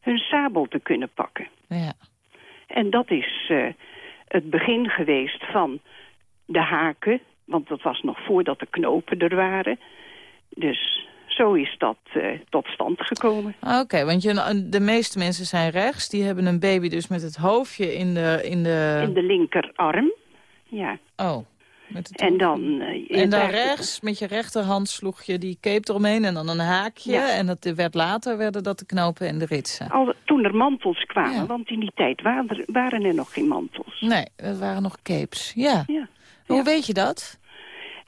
S8: hun sabel te kunnen pakken.
S2: Ja.
S8: En dat is eh, het begin geweest van de haken. Want dat was nog voordat de knopen er waren. Dus zo is dat eh, tot stand gekomen.
S2: Oké, want je, de meeste mensen zijn rechts. Die hebben een baby dus met het hoofdje in de... In de,
S8: In de linkerarm, ja.
S2: Oh. Met het
S8: En dan... eh,
S2: En dan rechts, met je rechterhand sloeg je die cape eromheen en dan een haakje.
S8: Ja.
S2: En dat werd later werden dat de knopen en de ritsen.
S8: Al, toen er mantels kwamen,
S2: Ja.
S8: want in die tijd waren er, waren er nog geen mantels.
S2: Nee, dat waren nog capes. Ja.
S8: Ja.
S2: Hoe weet je dat?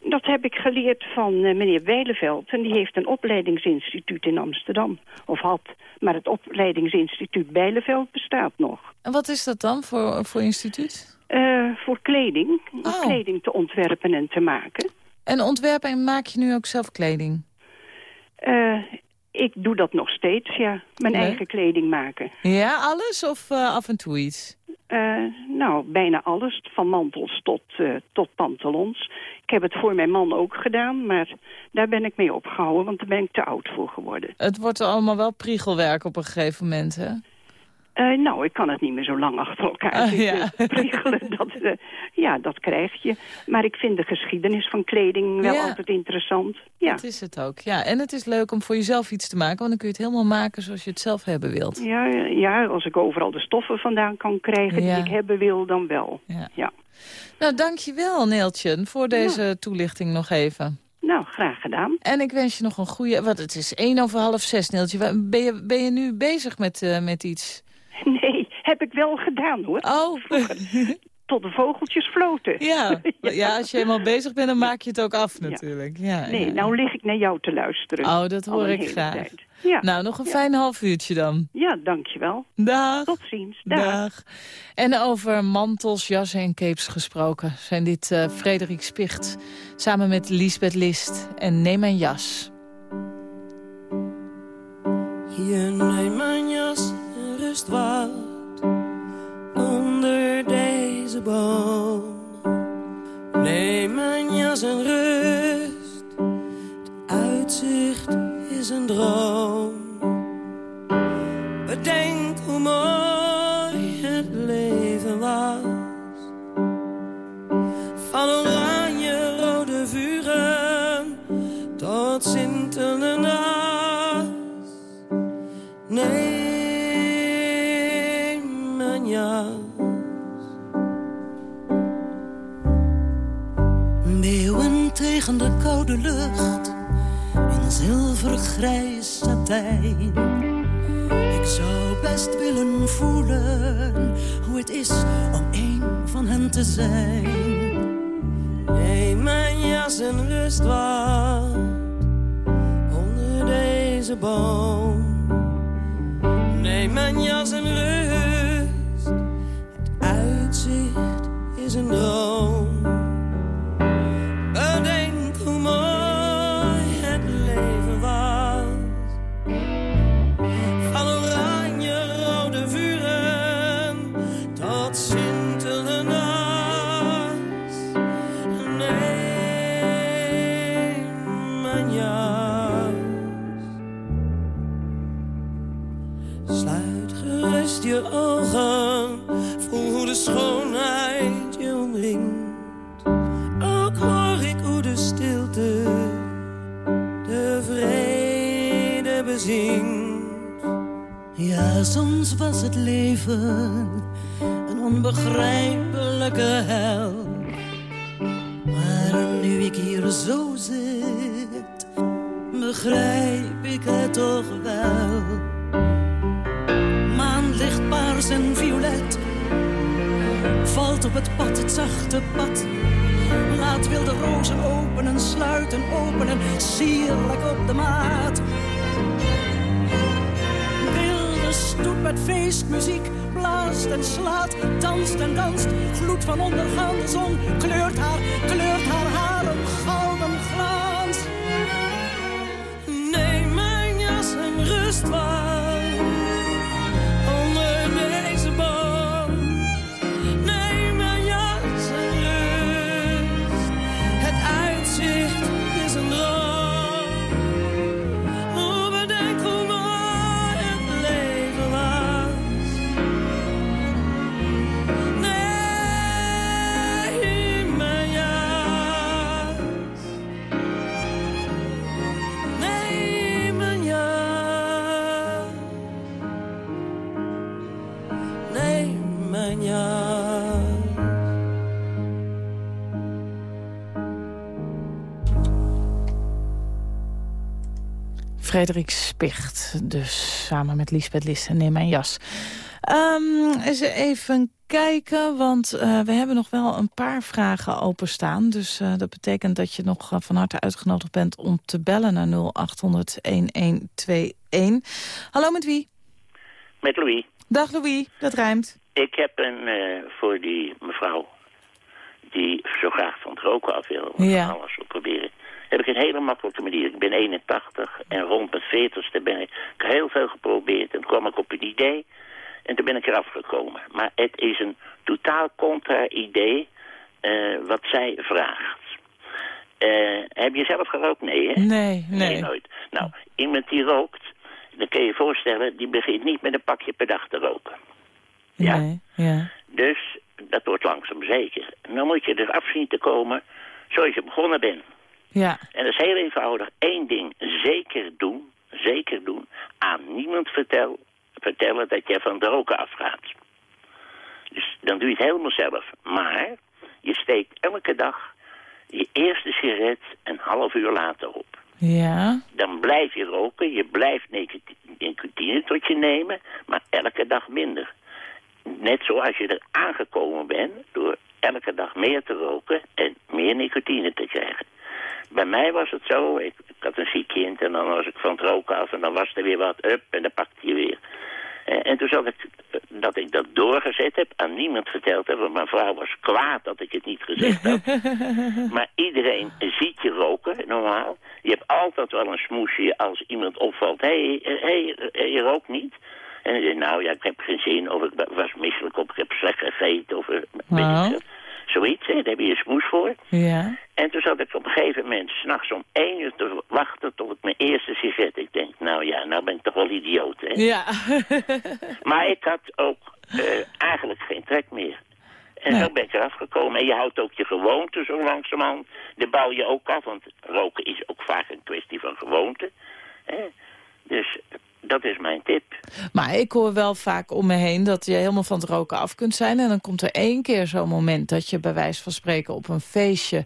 S8: Dat heb ik geleerd van eh, meneer Weileveld. En die heeft een opleidingsinstituut in Amsterdam. Of had. Maar het opleidingsinstituut Bijleveld bestaat nog.
S2: En wat is dat dan voor, voor instituut?
S8: Eh, voor kleding. Om
S2: Oh.
S8: kleding te ontwerpen en te maken.
S2: En ontwerpen en maak je nu ook zelf kleding?
S8: Eh, ik doe dat nog steeds, ja. Mijn eigen kleding maken.
S2: Ja, alles of af en toe iets?
S8: Eh, nou, bijna alles. Van mantels tot, eh, tot pantalons. Ik heb het voor mijn man ook gedaan, maar daar ben ik mee opgehouden, want daar ben ik te oud voor geworden.
S2: Het wordt allemaal wel priegelwerk op een gegeven moment, hè?
S8: Eh, nou, ik kan het niet meer zo lang achter elkaar zitten
S2: ja.
S8: Dat, eh, ja, dat krijg je. Maar ik vind de geschiedenis van kleding wel
S2: Ja.
S8: altijd interessant. Ja.
S2: Dat is het ook. Ja, en het is leuk om voor jezelf iets te maken, want dan kun je het helemaal maken zoals je het zelf hebben wilt.
S8: Ja, ja, als ik overal de stoffen vandaan kan krijgen die ik hebben wil, dan wel. Ja.
S2: Nou, dankjewel Neeltje voor deze toelichting nog even.
S8: Nou, graag gedaan.
S2: En ik wens je nog een goede... Wat, het is één over half zes, Neeltje. Ben je, ben je nu bezig met, eh, met iets?
S8: Nee, heb ik wel gedaan hoor.
S2: Oh,
S8: Tot de vogeltjes floten.
S2: ja. ja. als je eenmaal bezig bent, dan maak je het ook af natuurlijk. Ja,
S8: Nee,
S2: ja.
S8: nou lig ik naar jou te luisteren.
S2: Oh, dat hoor
S8: een
S2: ik graag.
S8: Ja.
S2: Nou, nog een
S8: Ja.
S2: fijn half uurtje dan.
S8: ja, dankjewel.
S2: Dag.
S8: Tot ziens. Dag.
S2: Dag. En over mantels, jassen en capes gesproken... zijn dit eh, Frederik Spicht samen met Lisbeth List en Neem mijn jas.
S9: Hier neem mijn rust wat onder deze boom. Neem mijn jas en rust, het uitzicht is een droom. Lucht in zilvergrijs satijn. Ik zou best willen voelen hoe het is om een van hen te zijn. Neem mijn jas en rust wat onder deze boom. Neem mijn jas en rust. Het uitzicht is een droom. Was het leven een onbegrijpelijke hel. Maar nu ik hier zo zit, begrijp ik het toch wel. Maanlicht paars en violet valt op het pad, het zachte pad. Laat wilde rozen openen, sluiten, openen, sierlijk op de maat. Stoet met feestmuziek blaast en slaat, danst en danst. Gloed van ondergaande zon kleurt haar, kleurt haar haar een gouden glans. Neem mijn jas en rust wat
S2: Frederik Spicht. Dus samen met Lisbeth Lisse, neem mijn jas. Um, eens even kijken, want uh, we hebben nog wel een paar vragen openstaan. Dus uh, dat betekent dat je nog uh, van harte uitgenodigd bent om te bellen naar 0800-1121. Hallo, met wie?
S10: Met Louis.
S2: Dag Louis, dat rijmt.
S10: Ik heb een voor die mevrouw die zo graag van het roken af wil. Ja. Alles wil proberen. Heb ik een hele makkelijke manier. Ik ben 81 en rond mijn 40ste ben ik heel veel geprobeerd. En toen kwam ik op een idee en toen ben ik eraf gekomen. Maar het is een totaal contra-idee uh, wat zij vraagt. Uh, heb je zelf gerookt? Nee, hè?
S2: Nee, nee.
S10: Nee, nooit. Nou, iemand die rookt, dan kun je je voorstellen... die begint niet met een pakje per dag te roken. Ja?
S2: Nee, ja.
S10: Dus dat wordt langzaam zeker. En dan moet je er af zien te komen zoals je begonnen bent.
S2: Ja.
S10: En dat is heel eenvoudig. Eén ding zeker doen, zeker doen. Aan niemand vertel, vertellen dat je van de roken afgaat. Dus dan doe je het helemaal zelf. Maar je steekt elke dag je eerste sigaret een half uur later op.
S2: Ja.
S10: Dan blijf je roken, je blijft nicotine tot je nemen, maar elke dag minder. Net zoals je er aangekomen bent door elke dag meer te roken en meer nicotine te krijgen. Bij mij was het zo, ik, ik, had een ziek kind en dan was ik van het roken af en dan was er weer wat up en dan pakte je weer. En, en toen zag ik dat ik dat doorgezet heb, aan niemand verteld heb, want mijn vrouw was kwaad dat ik het niet gezegd had. maar iedereen ziet je roken, normaal. Je hebt altijd wel een smoesje als iemand opvalt, hé, hey, hey, je rookt niet. En zei, nou ja, ik heb geen zin, of ik was misselijk, of ik heb slecht gegeten, of wow. Zoiets, hè, daar heb je een smoes voor.
S2: Ja.
S10: En toen zat ik op een gegeven moment s'nachts om één uur te wachten tot ik mijn eerste sigaret. Ik denk, nou ja, nou ben ik toch wel idioot, hè.
S2: Ja.
S10: maar ik had ook uh, eigenlijk geen trek meer. En nee. zo ben ik eraf gekomen. En je houdt ook je gewoonte zo langzamerhand. De bouw je ook af, want roken is ook vaak een kwestie van gewoonte. Hè? Dus dat is mijn tip.
S2: Maar ik hoor wel vaak om me heen dat je helemaal van het roken af kunt zijn. En dan komt er één keer zo'n moment dat je bij wijze van spreken op een feestje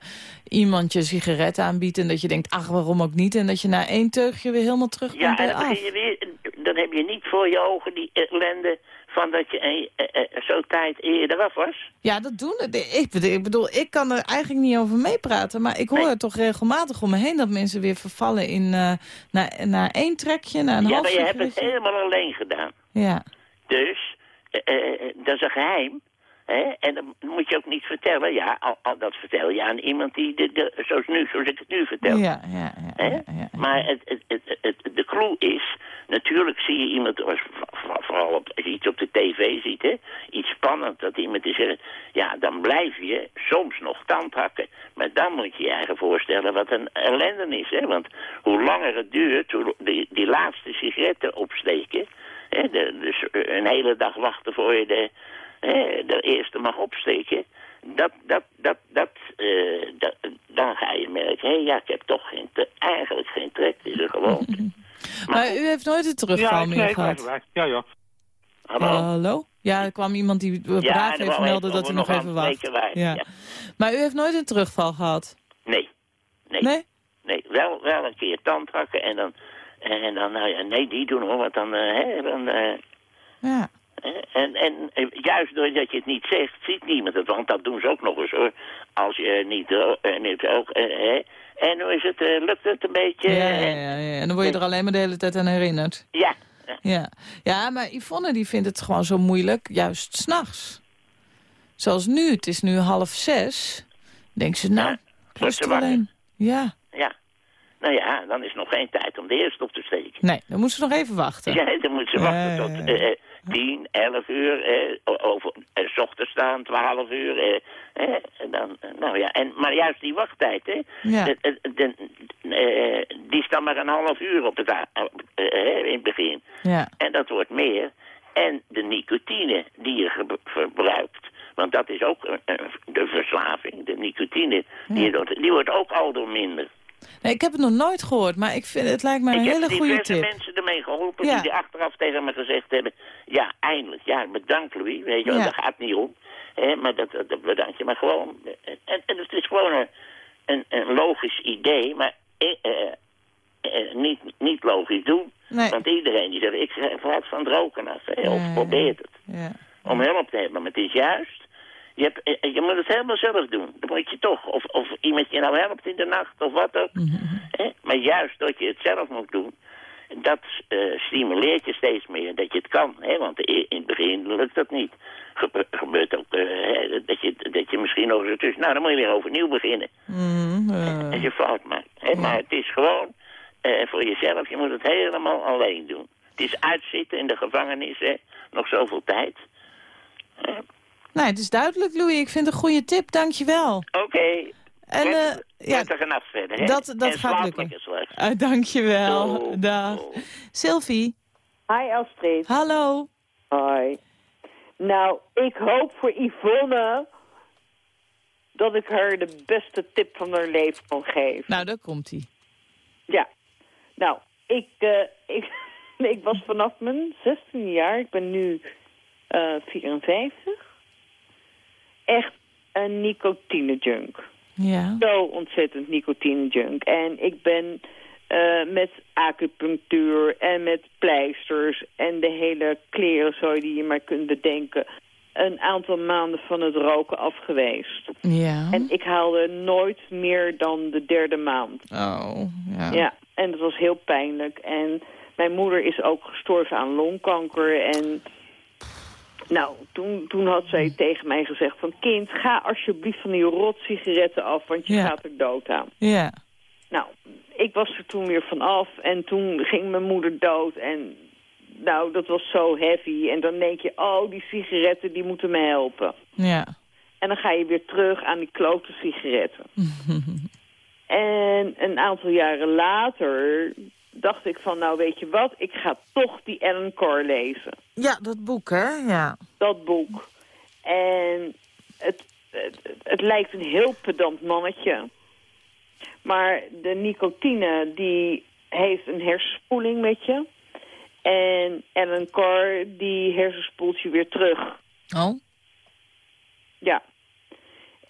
S2: iemand je sigaret aanbiedt. En dat je denkt, ach waarom ook niet. En dat je na één teugje weer helemaal terug
S10: ja, en dan,
S2: af.
S10: Je weer, dan heb je niet voor je ogen die ellende van dat je eh, eh, zo tijd eerder af was.
S2: Ja, dat doen ik, ik bedoel, ik kan er eigenlijk niet over meepraten. Maar ik hoor
S10: Nee.
S2: het toch regelmatig om me heen dat mensen weer vervallen in uh, naar, naar één trekje, naar een
S10: ja, maar je hebt het helemaal alleen gedaan.
S2: Ja,
S10: Dus, eh, eh, dat is een geheim. En dat moet je ook niet vertellen. Ja, al, al dat vertel je aan iemand die, de, de, zoals, nu, zoals ik het nu vertel.
S2: ja, ja. ja,
S10: Hè?
S2: ja, ja.
S10: Maar het, het, het, het- de clue is, natuurlijk zie je iemand, als- voor- vooral op, als je iets op de tv ziet, hè, iets spannend, dat iemand is, eh, ja, dan blijf je soms nog tandhakken. Maar dan moet je je eigen voorstellen wat een ellende is, hè. Want hoe langer het duurt, hoe die, die laatste sigaretten opsteken, hè, de, dus een hele dag wachten voor je de, de eerste mag opsteken, dat, dat, dat, dat, eh, dat, dan ga je merken, hé, ja, ik heb toch geen, eigenlijk geen trek, het is er gewoon.
S2: Maar u heeft nooit een terugval meer gehad?
S4: Ja, ja.
S10: Hallo?
S2: Hallo? Ja, er kwam iemand die
S10: Ja,
S2: braaf
S10: er
S2: heeft
S10: even
S2: dat u nog even wacht.
S10: waren,
S2: Ja.
S10: ja.
S2: Maar u heeft nooit een terugval gehad?
S10: Nee. Nee.
S2: Nee?
S10: Nee, wel, wel een keer tandhakken en dan, en dan, nou ja, nee, die doen hoor, want dan, eh, hè, dan, eh,
S2: Ja.
S10: En, en juist doordat je het niet zegt, ziet niemand het, want dat doen ze ook nog eens hoor, als je niet, eh, niet ook, eh. En hoe is het, lukt het een beetje?
S2: Ja, ja, ja, ja. En dan word je er alleen maar de hele tijd aan herinnerd.
S10: Ja.
S2: Ja, ja maar Yvonne die vindt het gewoon zo moeilijk, juist s'nachts. Zoals nu, het is nu half zes. Denkt ze, nou,
S10: Ja,
S2: er
S10: wakker.
S2: alleen. Ja,
S10: Ja. Nou ja, dan is nog geen tijd om de eerste op te steken.
S2: nee, dan moet ze nog even wachten.
S10: Ja, dan moet ze
S2: Ja,
S10: wachten
S2: ja,
S10: tot tien, elf uur, eh, over, eh, s ochtends staan, twaalf uur. Eh, eh, en dan, eh, nou ja, en, maar juist die wachttijd, hè,
S2: Ja.
S10: de- de- de- eh, die staat maar een half uur op het, eh, in het begin.
S2: Ja,
S10: En dat wordt meer. En de nicotine die je verbruikt, want dat is ook de verslaving, de nicotine, die, doet, die wordt ook al door minder.
S2: nee, ik heb het nog nooit gehoord, maar ik vind, het lijkt me een
S10: ik
S2: hele
S10: heb
S2: goede
S10: diverse
S2: tip.
S10: mensen ermee geholpen
S2: Ja.
S10: die achteraf tegen me gezegd hebben... ja, eindelijk, ja, bedankt Louis, weet je
S2: Ja.
S10: dat gaat niet om. Hè, maar dat, dat, dat bedank je, maar gewoon... En, en het is gewoon een, een, een logisch idee, maar eh, eh, eh, niet, niet logisch doen.
S2: Nee.
S10: Want iedereen die zegt, ik val van het roken af. Hè, of probeert het.
S2: Ja.
S10: Om hulp te hebben. Maar het is juist... Je, hebt, eh, je moet het helemaal zelf doen. Dan moet je toch. Of, of iemand je nou helpt in de nacht of wat ook. Hè? Maar juist dat je het zelf moet doen. Dat eh, stimuleert je steeds meer dat je het kan. Hè? Want in het begin lukt dat niet. Gebe gebeurt ook eh, hè, dat, je, dat je misschien nog eens tussen... Nou, dan moet je weer overnieuw beginnen.
S2: Eh,
S10: Als je fout maakt. Hè? Maar het is gewoon eh, voor jezelf. Je moet het helemaal alleen doen. Het is uitzitten in de gevangenis. Hè? Nog zoveel tijd.
S2: Nee, het is duidelijk, Louis. Ik vind het een goede tip. Dank je wel.
S10: Oké.
S2: En eh, ja,
S10: Prettige nacht verder, hè?
S2: dat, dat
S10: en
S2: gaat lukken. Uh, dank je wel.
S10: Doei.
S2: Dag. Sylvie.
S11: Hi Astrid.
S2: Hallo.
S11: Hoi. Nou, ik hoop voor Yvonne dat ik haar de beste tip van haar leven kan geven.
S2: Nou, daar komt hij.
S11: Ja. Nou, ik, eh, ik, ik was vanaf mijn 16 jaar, ik ben nu eh 54, echt een nicotine-junk.
S2: Ja.
S11: Zo ontzettend nicotine-junk. En ik ben eh, met acupunctuur en met pleisters en de hele klerenzooi die je maar kunt bedenken... een aantal maanden van het roken af geweest.
S2: Ja.
S11: En ik haalde nooit meer dan de derde maand.
S2: Oh, ja.
S11: Ja, en dat was heel pijnlijk. En mijn moeder is ook gestorven aan longkanker. En nou, toen, toen had zij tegen mij gezegd van... kind, ga alsjeblieft van die rot sigaretten af, want je
S2: Ja.
S11: gaat er dood aan.
S2: Ja.
S11: Nou, ik was er toen weer van af en toen ging mijn moeder dood. En nou, dat was zo heavy. En dan denk je, oh, die sigaretten, die moeten me helpen.
S2: Ja.
S11: En dan ga je weer terug aan die klote sigaretten. En een aantal jaren later dacht ik van, nou weet je wat, ik ga toch die Ellen Carr lezen.
S2: Ja, dat boek, hè? Ja.
S11: Dat boek. En het, het, het lijkt een heel pedant mannetje. Maar de nicotine, die heeft een hersenspoeling met je. En Ellen Carr, die hersenspoelt je weer terug.
S2: Oh?
S11: Ja.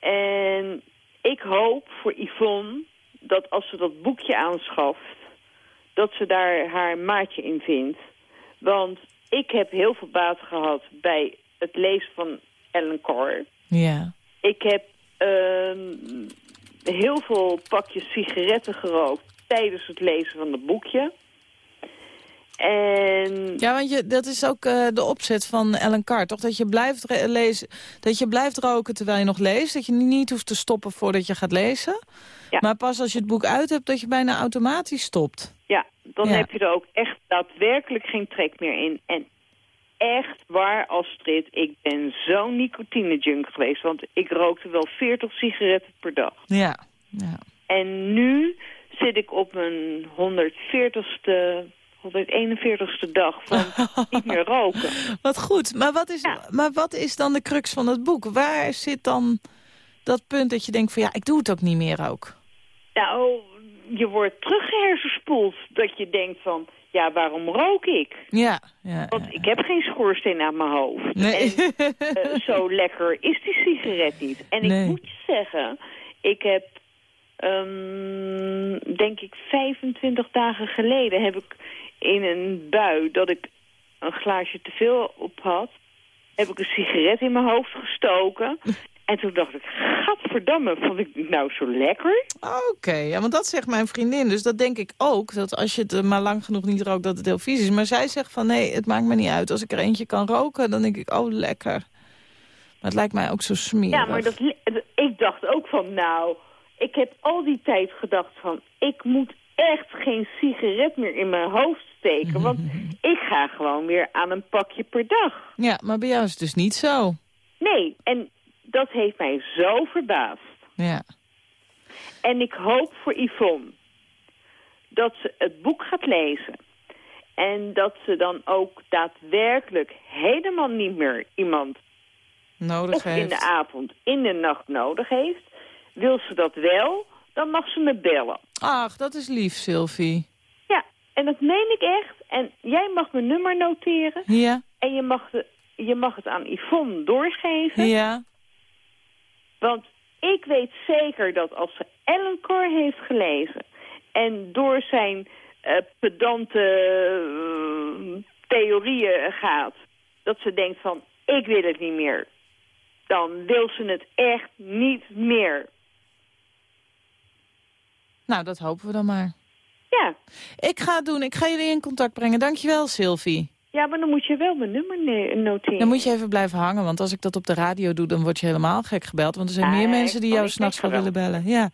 S11: En ik hoop voor Yvonne dat als ze dat boekje aanschaft... dat ze daar haar maatje in vindt. Want ik heb heel veel baat gehad bij het lezen van Ellen Carr.
S2: Ja.
S11: Ik heb ehm, heel veel pakjes sigaretten gerookt tijdens het lezen van het boekje. En
S2: Ja, want je, dat is ook eh, de opzet van Ellen Carr, toch? Dat je, blijft lezen, dat je blijft roken terwijl je nog leest. Dat je niet hoeft te stoppen voordat je gaat lezen. Maar pas als je het boek uit hebt, dat je bijna automatisch stopt.
S11: Ja, dan
S2: Ja.
S11: heb je er ook echt daadwerkelijk geen trek meer in. En echt waar, Astrid, ik ben zo'n nicotine-junk geweest. Want ik rookte wel 40 sigaretten per dag.
S2: Ja. ja.
S11: En nu zit ik op mijn 140ste, 141ste dag van niet meer roken.
S2: Wat goed. Maar wat, is, maar wat is dan de crux van het boek? Waar zit dan dat punt dat je denkt van ja, ik doe het ook niet meer ook?
S11: Nou, je wordt teruggehersenspoeld. Dat je denkt van, ja, waarom rook ik?
S2: Ja. ja
S11: Want ik heb geen schoorsteen aan mijn hoofd.
S2: Nee.
S11: En eh, zo lekker is die sigaret niet. En ik moet je zeggen, ik heb, ehm, denk ik, 25 dagen geleden heb ik in een bui dat ik een glaasje te veel op had, heb ik een sigaret in mijn hoofd gestoken. En toen dacht ik, gadverdamme, vond ik het nou zo lekker?
S2: Oké, ja, want dat zegt mijn vriendin. Dus dat denk ik ook, dat als je het maar lang genoeg niet rookt, dat het heel vies is. Maar zij zegt van, nee, het maakt me niet uit. Als ik er eentje kan roken, dan denk ik, oh, lekker. Maar het lijkt mij ook zo smerig.
S11: Ja, maar dat, ik dacht ook van, nou, ik heb al die tijd gedacht van, ik moet echt geen sigaret meer in mijn hoofd steken. Want ik ga gewoon weer aan een pakje per dag.
S2: Ja, maar bij jou is het dus niet zo.
S11: Nee, en dat heeft mij zo verbaasd.
S2: Ja.
S11: En ik hoop voor Yvonne dat ze het boek gaat lezen. En dat ze dan ook daadwerkelijk helemaal niet meer iemand
S2: Nodig
S11: of in
S2: heeft.
S11: de avond, in de nacht nodig heeft. Wil ze dat wel, dan mag ze me bellen.
S2: Ach, dat is lief, Sylvie.
S11: En dat meen ik echt. En jij mag mijn nummer noteren.
S2: Ja.
S11: En je mag, de, je mag het aan Yvonne doorgeven.
S2: Ja.
S11: Want ik weet zeker dat als ze Ellen heeft gelezen... en door zijn eh, pedante eh, theorieën gaat. Dat ze denkt van, ik wil het niet meer. Dan wil ze het echt niet meer.
S2: Nou, dat hopen we dan maar.
S11: Ja.
S2: Ik ga het doen. Ik ga jullie in contact brengen. Dankjewel, Sylvie.
S11: Ja, maar dan moet je wel mijn nummer noteren.
S2: Dan moet je even blijven hangen, want als ik dat op de radio doe... dan word je helemaal gek gebeld. Want er zijn meer
S11: Nee,
S2: mensen die
S11: oh,
S2: jou
S11: ik
S2: s'nachts
S11: wel.
S2: willen bellen. Ja.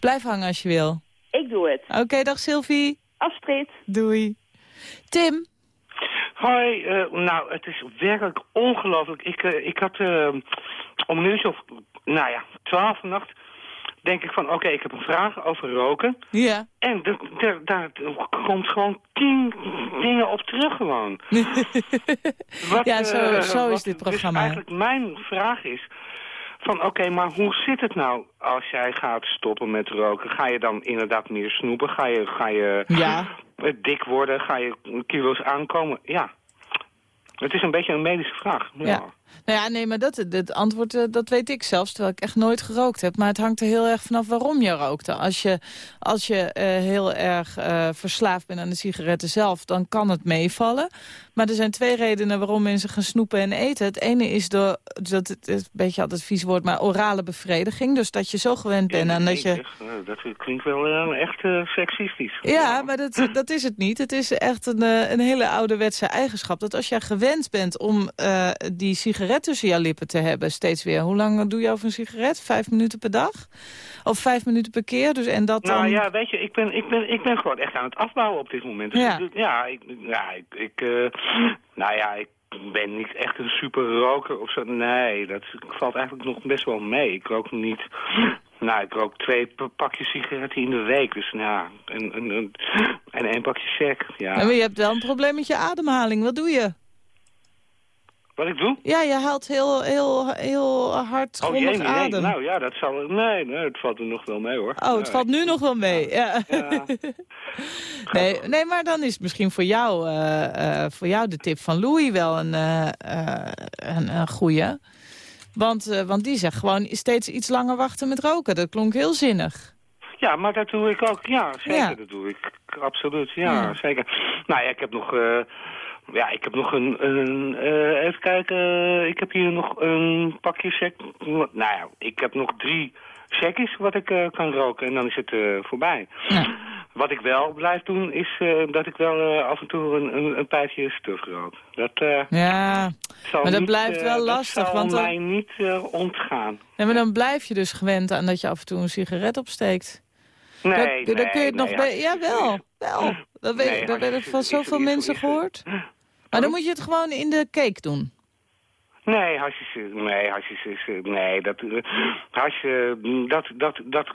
S2: Blijf hangen als je wil.
S11: Ik doe het.
S2: Oké, dag Sylvie.
S11: Astrid.
S2: Doei. Tim.
S12: Hoi, eh, nou, het is werkelijk ongelooflijk. Ik, eh, ik had eh, om uurtje of, nou ja, twaalf nacht, denk ik van, oké, ik heb een vraag over roken.
S2: Ja.
S12: En daar komt gewoon tien dingen op terug gewoon. Wat,
S2: Ja, zo-
S12: eh,
S2: zo is dit
S12: Dus
S2: programma.
S12: eigenlijk mijn vraag is, van oké, maar hoe zit het nou als jij gaat stoppen met roken? Ga je dan inderdaad meer snoepen? Ga je, ga je
S2: Ja.
S12: dik worden? Ga je kilo's aankomen? Ja. Het is een beetje een medische vraag. Ja.
S2: Ja. Nou ja, nee, maar dat, het antwoord eh, dat weet ik zelfs, terwijl ik echt nooit gerookt heb. Maar het hangt er heel erg vanaf waarom je rookte. Als je, als je eh, heel erg eh, verslaafd bent aan de sigaretten zelf, dan kan het meevallen. Maar er zijn twee redenen waarom mensen gaan snoepen en eten. Het ene is door, dat het is een beetje altijd vies woord, maar orale bevrediging. Dus dat je zo gewend bent aan dat je...
S12: Dat klinkt wel echt seksistisch.
S2: Ja, maar dat, dat is het niet. Het is echt een, een hele ouderwetse eigenschap. Dat als jij gewend bent om die sigaret tussen jouw lippen te hebben, steeds weer. Hoe lang doe je over een sigaret? Vijf minuten per dag? Of vijf minuten per keer? Dus, en dat
S12: Nou
S2: dan...
S12: ja, weet je, ik ben, ik, ben, ik ben gewoon echt aan het afbouwen op dit moment. Dus
S2: Ja.
S12: ik- ja, ik, ja, ik, ik eh, nou ja, ik ben niet echt een super roker of zo. Nee, dat valt eigenlijk nog best wel mee. Ik rook niet, nou, ik rook twee pa- pakjes sigaretten in de week. Dus nou, ja, en, en, en, en één pakje sec. Ja,
S2: maar je hebt wel een probleem met je ademhaling. Wat doe je?
S12: Wat ik doe?
S2: Ja, je haalt heel, heel, heel hard
S12: Oh jee, nee,
S2: adem.
S12: nou ja, dat zal... Nee, nee, het valt er nog wel mee hoor.
S2: Oh, het valt nu nog wel mee. Ja. nee, nee, maar dan is misschien voor jou, eh, eh, voor jou de tip van Louis wel een, eh, een, een goeie. Want, want die zegt gewoon steeds iets langer wachten met roken. Dat klonk heel zinnig.
S12: Ja, maar dat doe ik ook. Ja, zeker.
S2: Ja.
S12: Dat doe ik. Absoluut. Ja,
S2: Ja.
S12: zeker. Nou ja, ik heb nog... ja, ik heb nog een... een eh, even kijken. ik heb hier nog een pakje sec. Nou ja, ik heb nog drie seckies wat ik eh, kan roken. En dan is het eh, voorbij. Wat ik wel blijf doen is dat ik wel af en toe een, een, een pijpje stuf rook. Dat,
S2: Ja,
S12: zal
S2: maar dat
S12: niet,
S2: blijft wel
S12: dat
S2: lastig,
S12: zal
S2: want dan-
S12: mij niet ontgaan.
S2: nee, maar dan blijf je dus gewend aan dat je af en toe een sigaret opsteekt.
S12: Nee,
S2: dan,
S12: nee,
S2: dan kun je het nog
S12: nee,
S2: bij...
S12: hartstikke
S2: Ja, wel. wel. Dat, weet,
S12: Nee,
S2: dat van zoveel mensen gehoord. Maar dan moet je het gewoon in de cake doen.
S12: Nee, hasjes, nee, hasjes is, eh, nee, dat, eh, hasje, mm, dat, dat, dat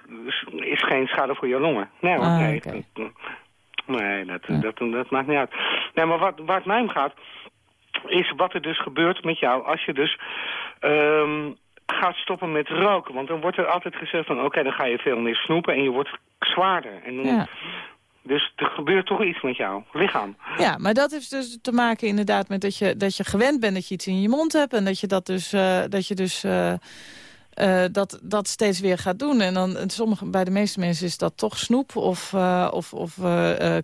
S12: is geen schade voor je longen. Nee hoor,
S2: Ah,
S12: nee. Dat, Nee, dat, dat, dat maakt niet uit. Nee, maar wat, waar het mij om gaat, is wat er dus gebeurt met jou als je dus ehm, gaat stoppen met roken. Want dan wordt er altijd gezegd van, oké, dan ga je veel meer snoepen en je wordt zwaarder. En dan,
S2: Ja.
S12: Dus er gebeurt toch iets met jouw lichaam.
S2: Ja, maar dat heeft dus te maken inderdaad met dat je, dat je gewend bent dat je iets in je mond hebt. En dat je dat dus, eh, dat, je dus eh, eh, dat, dat steeds weer gaat doen. En dan sommige, bij de meeste mensen is dat toch snoep of, of, of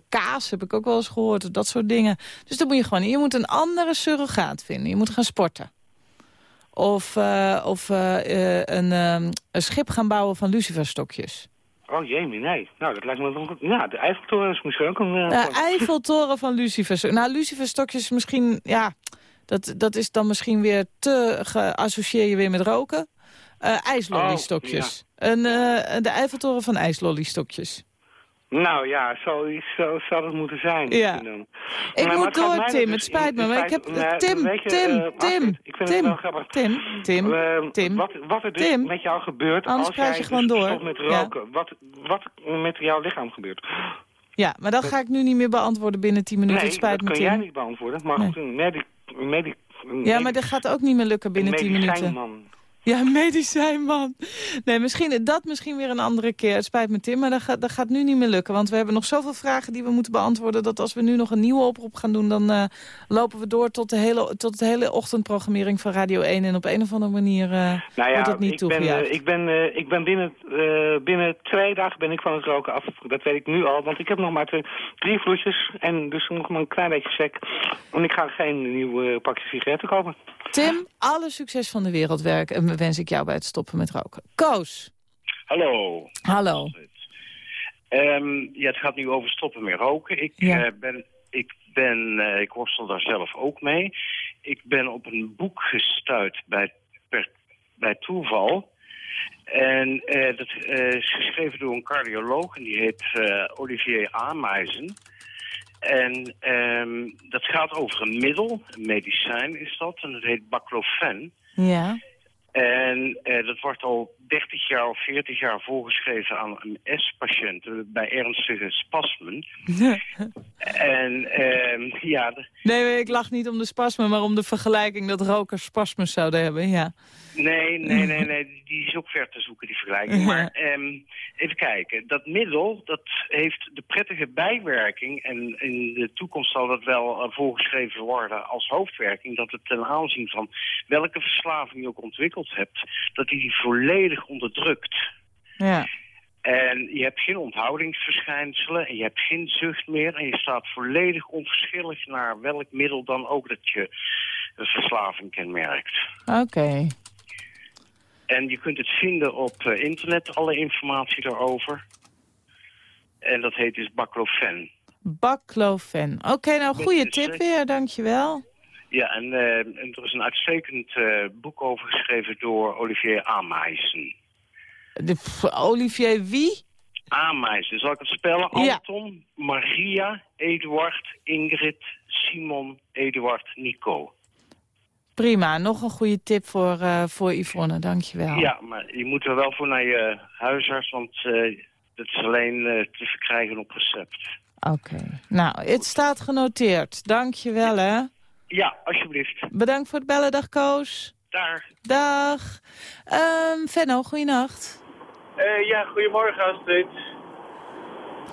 S2: kaas, heb ik ook wel eens gehoord. Dat soort dingen. Dus dan moet je gewoon, je moet een andere surrogaat vinden. Je moet gaan sporten. Of, of een, ehm, een schip gaan bouwen van luciferstokjes.
S12: Oh jee, nee. Nou, dat lijkt me wel... Ja, de Eiffeltoren is misschien ook een... eh,
S2: De Eiffeltoren van Lucifers. Nou, Luciferstokjes misschien, ja, dat, dat is dan misschien weer te geassocieer je weer met roken. Eh ijslollystokjes. Een, eh, de Eiffeltoren van ijslollystokjes.
S12: Nou ja, zo, zo zou het moeten zijn.
S2: Ja. Ik
S12: maar
S2: moet
S12: het
S2: door, Tim.
S12: dus
S2: Het spijt me, maar ik heb...
S12: nee,
S2: Tim,
S12: je,
S2: Tim,
S12: eh, Astrid,
S2: Tim,
S12: Ik vind het
S2: Tim,
S12: wel grappig.
S2: Tim, Tim,
S12: Ehm,
S2: Tim.
S12: Wat, wat er dus
S2: Tim.
S12: met jou gebeurt
S2: Anders
S12: als jij
S2: je gewoon
S12: dus
S2: door.
S12: met
S2: Ja.
S12: roken. Wat, wat met jouw lichaam gebeurt.
S2: Ja, maar dat ga ik nu niet meer beantwoorden binnen 10 minuten.
S12: nee,
S2: het spijt
S12: dat
S2: me,
S12: kan jij
S2: Tim.
S12: niet beantwoorden. Maar
S2: Nee.
S12: goed, een medic...
S2: Ja, maar dat gaat ook niet meer lukken binnen
S12: een
S2: 10 minuten.
S12: medicijnman.
S2: Ja, medicijnman. Nee, misschien, dat misschien weer een andere keer. Het spijt me, Tim, maar dat gaat, dat gaat nu niet meer lukken. Want we hebben nog zoveel vragen die we moeten beantwoorden... dat als we nu nog een nieuwe oproep gaan doen... dan eh, lopen we door tot de, hele, tot de hele ochtendprogrammering van Radio 1. En op een of andere manier uh,
S12: nou ja,
S2: wordt dat niet
S12: ik ben, eh, ik ben, ik ben binnen, binnen twee dagen ben ik van het roken af. Dat weet ik nu al, want ik heb nog maar twee, drie vloesjes en dus nog maar een klein beetje sec. En ik ga geen nieuw pakje sigaretten kopen.
S2: Tim, alle succes van de wereld werk, en wens ik jou bij het stoppen met roken. Koos.
S13: Hallo.
S2: Hallo.
S13: Ehm, ja, het gaat nu over stoppen met roken. Ik,
S2: Ja.
S13: eh, ben, ik, ben, eh, ik worstel daar zelf ook mee. Ik ben op een boek gestuurd bij, per, bij toeval. En eh, dat is geschreven door een cardioloog en die heet Olivier Ameisen. En ehm, dat gaat over een middel, een medicijn is dat, en dat heet baclofen.
S2: Ja.
S13: En eh, dat wordt al 30 jaar of 40 jaar voorgeschreven aan MS-patiënten bij ernstige spasmen. En ehm, ja,
S2: Nee, ik lach niet om de spasmen, maar om de vergelijking dat rokers spasmen zouden hebben, ja.
S13: nee, nee, nee, nee, die is ook ver te zoeken, die vergelijking. Maar ehm, even kijken, dat middel, dat heeft de prettige bijwerking... en in de toekomst zal dat wel eh, voorgeschreven worden als hoofdwerking... dat het ten aanzien van welke verslaving je ook ontwikkeld hebt... dat die die volledig onderdrukt.
S2: Ja.
S13: En je hebt geen onthoudingsverschijnselen en je hebt geen zucht meer... en je staat volledig onverschillig naar welk middel dan ook dat je een verslaving kenmerkt.
S2: Oké.
S13: En je kunt het vinden op eh, internet, alle informatie daarover. En dat heet dus baclofen.
S2: Baclofen. Oké, nou, goede tip weer, dankjewel.
S13: Ja, en, eh, en er is een uitstekend eh, boek over geschreven door Olivier Ameisen.
S2: De, Olivier wie?
S13: Ameisen, zal ik het spellen?
S2: Ja.
S13: Anton, Maria, Eduard, Ingrid, Simon, Eduard, Nico.
S2: Prima, nog een goede tip voor, eh, voor Yvonne, dankjewel.
S13: Ja, maar je moet er wel voor naar je huisarts, want eh dat is alleen te verkrijgen op recept.
S2: Oké, nou, het staat genoteerd. Dankjewel, hè.
S13: Ja, alsjeblieft.
S2: Bedankt voor het bellen, dag Koos.
S13: Daar.
S2: Dag. Ehm Venno, goeienacht.
S14: Eh, ja, goedemorgen Astrid.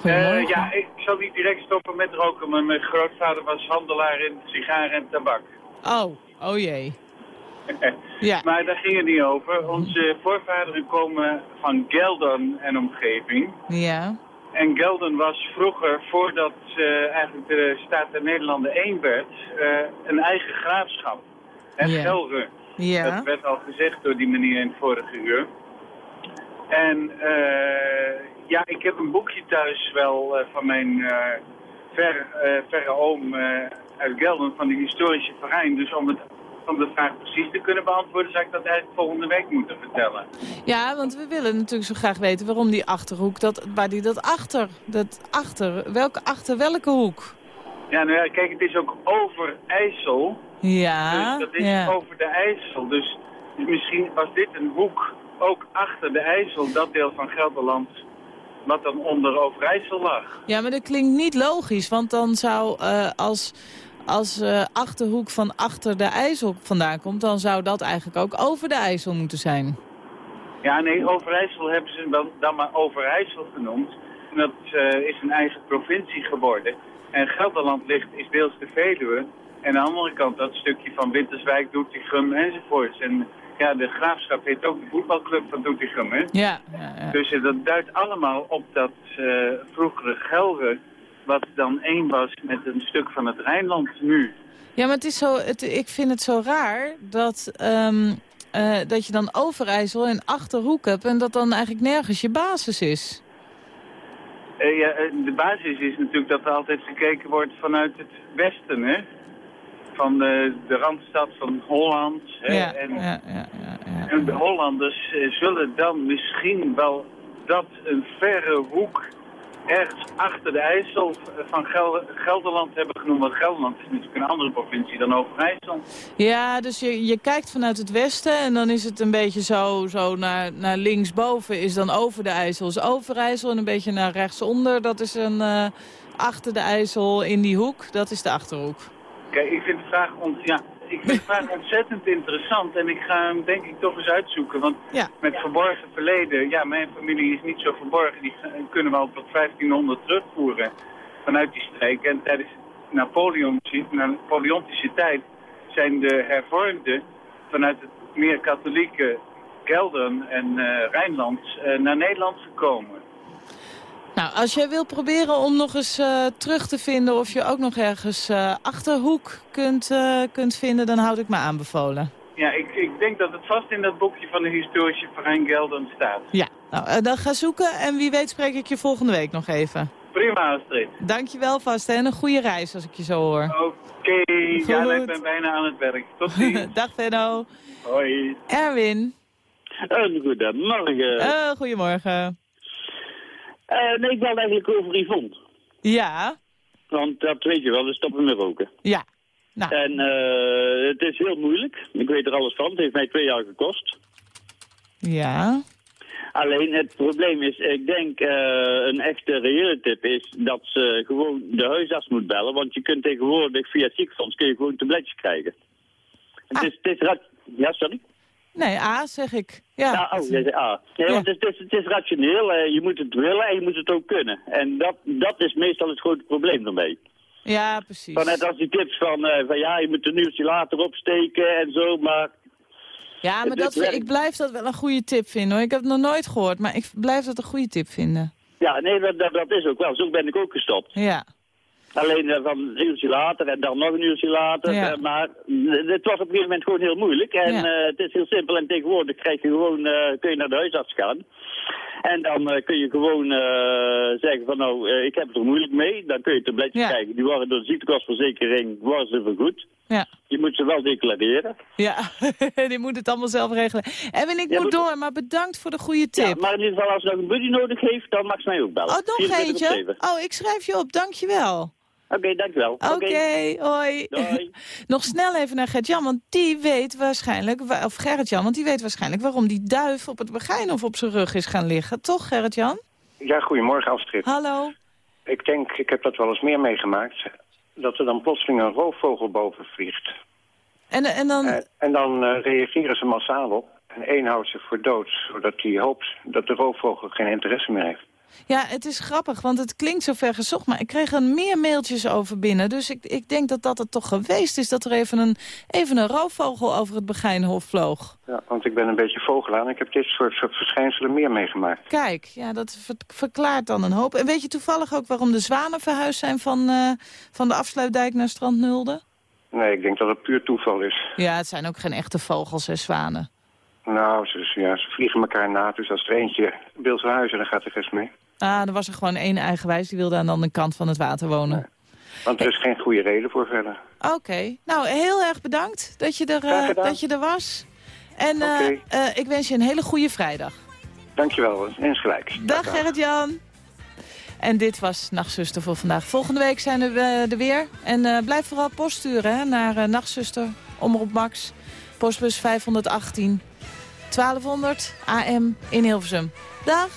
S2: Goedemorgen.
S14: Eh, ja, ik zal niet direct stoppen met roken, maar mijn grootvader was handelaar in sigaren en tabak.
S2: Oh, oh jee. Ja.
S14: Maar daar ging het niet over. Onze voorvaderen komen van Geldern en omgeving.
S2: Ja.
S14: En Gelden was vroeger, voordat eh, eigenlijk de staat der Nederlanden één werd, eh, een eigen graafschap. En. Gelre.
S2: Ja.
S14: Dat werd al gezegd door die meneer in het vorige uur. En eh, ja, ik heb een boekje thuis wel van mijn ver, verre oom uit Gelden, van de historische verein. Dus om, het, om de vraag precies te kunnen beantwoorden, zou ik dat eigenlijk volgende week moeten vertellen.
S2: Ja, want we willen natuurlijk zo graag weten waarom die Achterhoek, dat, waar die dat achter, dat achter, welke achter welke hoek?
S14: Ja, nou ja, kijk, het is ook over IJssel.
S2: Ja,
S14: Dus dat is
S2: ja.
S14: over de IJssel. Dus misschien was dit een hoek ook achter de IJssel, dat deel van Gelderland, wat dan onder Overijssel lag.
S2: Ja, maar dat klinkt niet logisch, want dan zou eh, als, als eh, Achterhoek van achter de IJssel vandaan komt, dan zou dat eigenlijk ook over de IJssel moeten zijn.
S14: Ja, nee, Overijssel hebben ze dan, dan maar Overijssel genoemd. En dat eh, is een eigen provincie geworden. En Gelderland ligt, is deels de Veluwe. En aan de andere kant dat stukje van Winterswijk, Doetinchem enzovoorts. En ja, de graafschap heet ook de voetbalclub van Doetinchem, hè?
S2: Ja, ja, ja.
S14: Dus eh, dat duidt allemaal op dat vroegere Gelre, wat dan één was met een stuk van het Rijnland nu.
S2: Ja, maar het is zo, het, ik vind het zo raar dat, ehm, eh, dat je dan Overijssel en Achterhoek hebt... en dat dan eigenlijk nergens je basis is.
S14: Eh, ja, eh, de basis is natuurlijk dat er altijd gekeken wordt vanuit het westen, hè? Van de, de randstad van Holland. Hè?
S2: Ja,
S14: en,
S2: ja, ja, ja,
S14: en de Hollanders zullen dan misschien wel dat een verre hoek ergens achter de IJssel van Gel- Gelderland hebben genoemd. Want Gelderland is natuurlijk een andere provincie dan Overijssel.
S2: Ja, dus je, je kijkt vanuit het westen en dan is het een beetje zo, zo naar, naar linksboven is dan over de IJssel is Overijssel. En een beetje naar rechtsonder, dat is een eh, achter de IJssel in die hoek, dat is de Achterhoek.
S14: Kijk, ik vind de vraag, ont ja, ik vind vraag ontzettend interessant en ik ga hem denk ik toch eens uitzoeken. Want met verborgen verleden, ja, mijn familie is niet zo verborgen. Die kunnen we al tot 1500 terugvoeren vanuit die streek. En tijdens Napoleon, Napoleontische tijd zijn de hervormden vanuit het meer katholieke Gelderen en eh, Rijnland eh, naar Nederland gekomen.
S2: Nou, als jij wil proberen om nog eens eh, terug te vinden... of je ook nog ergens eh, Achterhoek kunt, eh, kunt vinden, dan houd ik me aanbevolen.
S14: Ja, ik, ik denk dat het vast in dat boekje van de historische verein Gelderen staat.
S2: Ja, nou, dan ga zoeken en wie weet spreek ik je volgende week nog even.
S14: Prima, Astrid.
S2: Dankjewel vast hè, en een goede reis als ik je zo hoor.
S14: Oké, ja,
S2: Goed.
S14: ik ben bijna aan het werk. Tot ziens.
S2: Dag Venno.
S14: Hoi.
S2: Erwin.
S15: Een goedemorgen.
S2: Eh, goedemorgen.
S15: Eh, nee, ik bel eigenlijk over Yvonne.
S2: Ja.
S15: Want dat weet je wel, we stoppen met roken.
S2: Ja. Nou.
S15: En eh, het is heel moeilijk. Ik weet er alles van. Het heeft mij twee jaar gekost.
S2: Ja.
S15: Alleen het probleem is, ik denk eh, een echte reële tip is dat ze gewoon de huisarts moet bellen. Want je kunt tegenwoordig via ziekenfonds kun je gewoon tabletjes krijgen. Het is, het is ja, sorry?
S2: Nee, A zeg ik. Ja.
S15: Ja, oh, A. Nee, want het is, het is rationeel. je moet het willen en je moet het ook kunnen. En dat, dat is meestal het grote probleem ermee.
S2: Ja, precies.
S15: Van net als die tips van, eh, van ja, je moet een uurtje later opsteken en zo, maar...
S2: Ja, maar dat,
S15: werkt.
S2: ik blijf dat wel een goede tip vinden hoor. Ik heb het nog nooit gehoord, maar ik blijf dat een goede tip vinden.
S15: Ja, nee, dat, dat, dat is ook wel. Zo ben ik ook gestopt.
S2: Ja.
S15: Alleen eh, van een uurtje later en dan nog een uurtje later.
S2: Ja.
S15: eh, maar het was op een gegeven moment gewoon heel moeilijk. En
S2: Ja.
S15: eh, het is heel simpel. En tegenwoordig krijg je gewoon, kun je naar de huisarts gaan. En dan kun je gewoon zeggen van nou, ik heb het er moeilijk mee. Dan kun je tabletjes
S2: Ja.
S15: krijgen. Die worden door de ziektekostverzekering worden ze vergoed.
S2: Ja.
S15: Je moet ze wel declareren.
S2: Ja, die moet het allemaal zelf regelen. Edwin, ik
S15: Ja,
S2: moet door, maar bedankt voor de goede tip.
S15: Ja, maar in ieder geval als ze nog een buddy nodig heeft, dan mag ze mij ook bellen.
S2: Oh, nog
S15: 24 op
S2: eentje?
S15: 7.
S2: Oh, ik schrijf je op, dankjewel.
S15: Oké, dankjewel.
S2: Oké, hoi.
S15: Doei.
S2: Nog snel even naar Gert-Jan, want die weet waarschijnlijk... wa- Of Gerrit-Jan, want die weet waarschijnlijk waarom die duif op het begin of op zijn rug is gaan liggen. Toch, Gerrit-Jan?
S16: Ja, goedemorgen Astrid.
S2: Hallo.
S16: Ik denk, ik heb dat wel eens meer meegemaakt, dat er dan plotseling een roofvogel boven vliegt.
S2: En, en dan...
S16: En, en dan eh, reageren ze massaal op. En één houdt zich voor dood, zodat hij hoopt dat de roofvogel geen interesse meer heeft.
S2: Ja, het is grappig, want het klinkt zo ver gezocht, maar ik kreeg er meer mailtjes over binnen. Dus ik, ik denk dat dat het toch geweest is, dat er even een, even een roofvogel over het Begijnhof vloog.
S16: Ja, want ik ben een beetje vogelaar en ik heb dit soort verschijnselen meer meegemaakt.
S2: Kijk, ja, dat ver- verklaart dan een hoop. En weet je toevallig ook waarom de zwanen verhuisd zijn van, eh, van de afsluitdijk naar Strand Nulde?
S16: Nee, ik denk dat het puur toeval is.
S2: Ja, het zijn ook geen echte vogels, hè, zwanen.
S16: Nou, ze, ja, ze vliegen elkaar na, dus als er eentje wil verhuizen, dan gaat de rest mee.
S2: Ah, er was er gewoon één eigenwijs, die wilde aan de andere kant van het water wonen.
S16: Want er is geen goede reden voor verder.
S2: Oké, nou heel erg bedankt dat je er, eh, dat je er was. En eh, eh, ik wens je een hele goede vrijdag.
S16: Dankjewel, insgelijks.
S2: Dag Gerrit-Jan. En dit was Nachtzuster voor vandaag. Volgende week zijn we er weer. En blijf vooral post sturen hè, naar Nachtzuster, Omroep Max, postbus 518 1200 AM in Hilversum. Dag!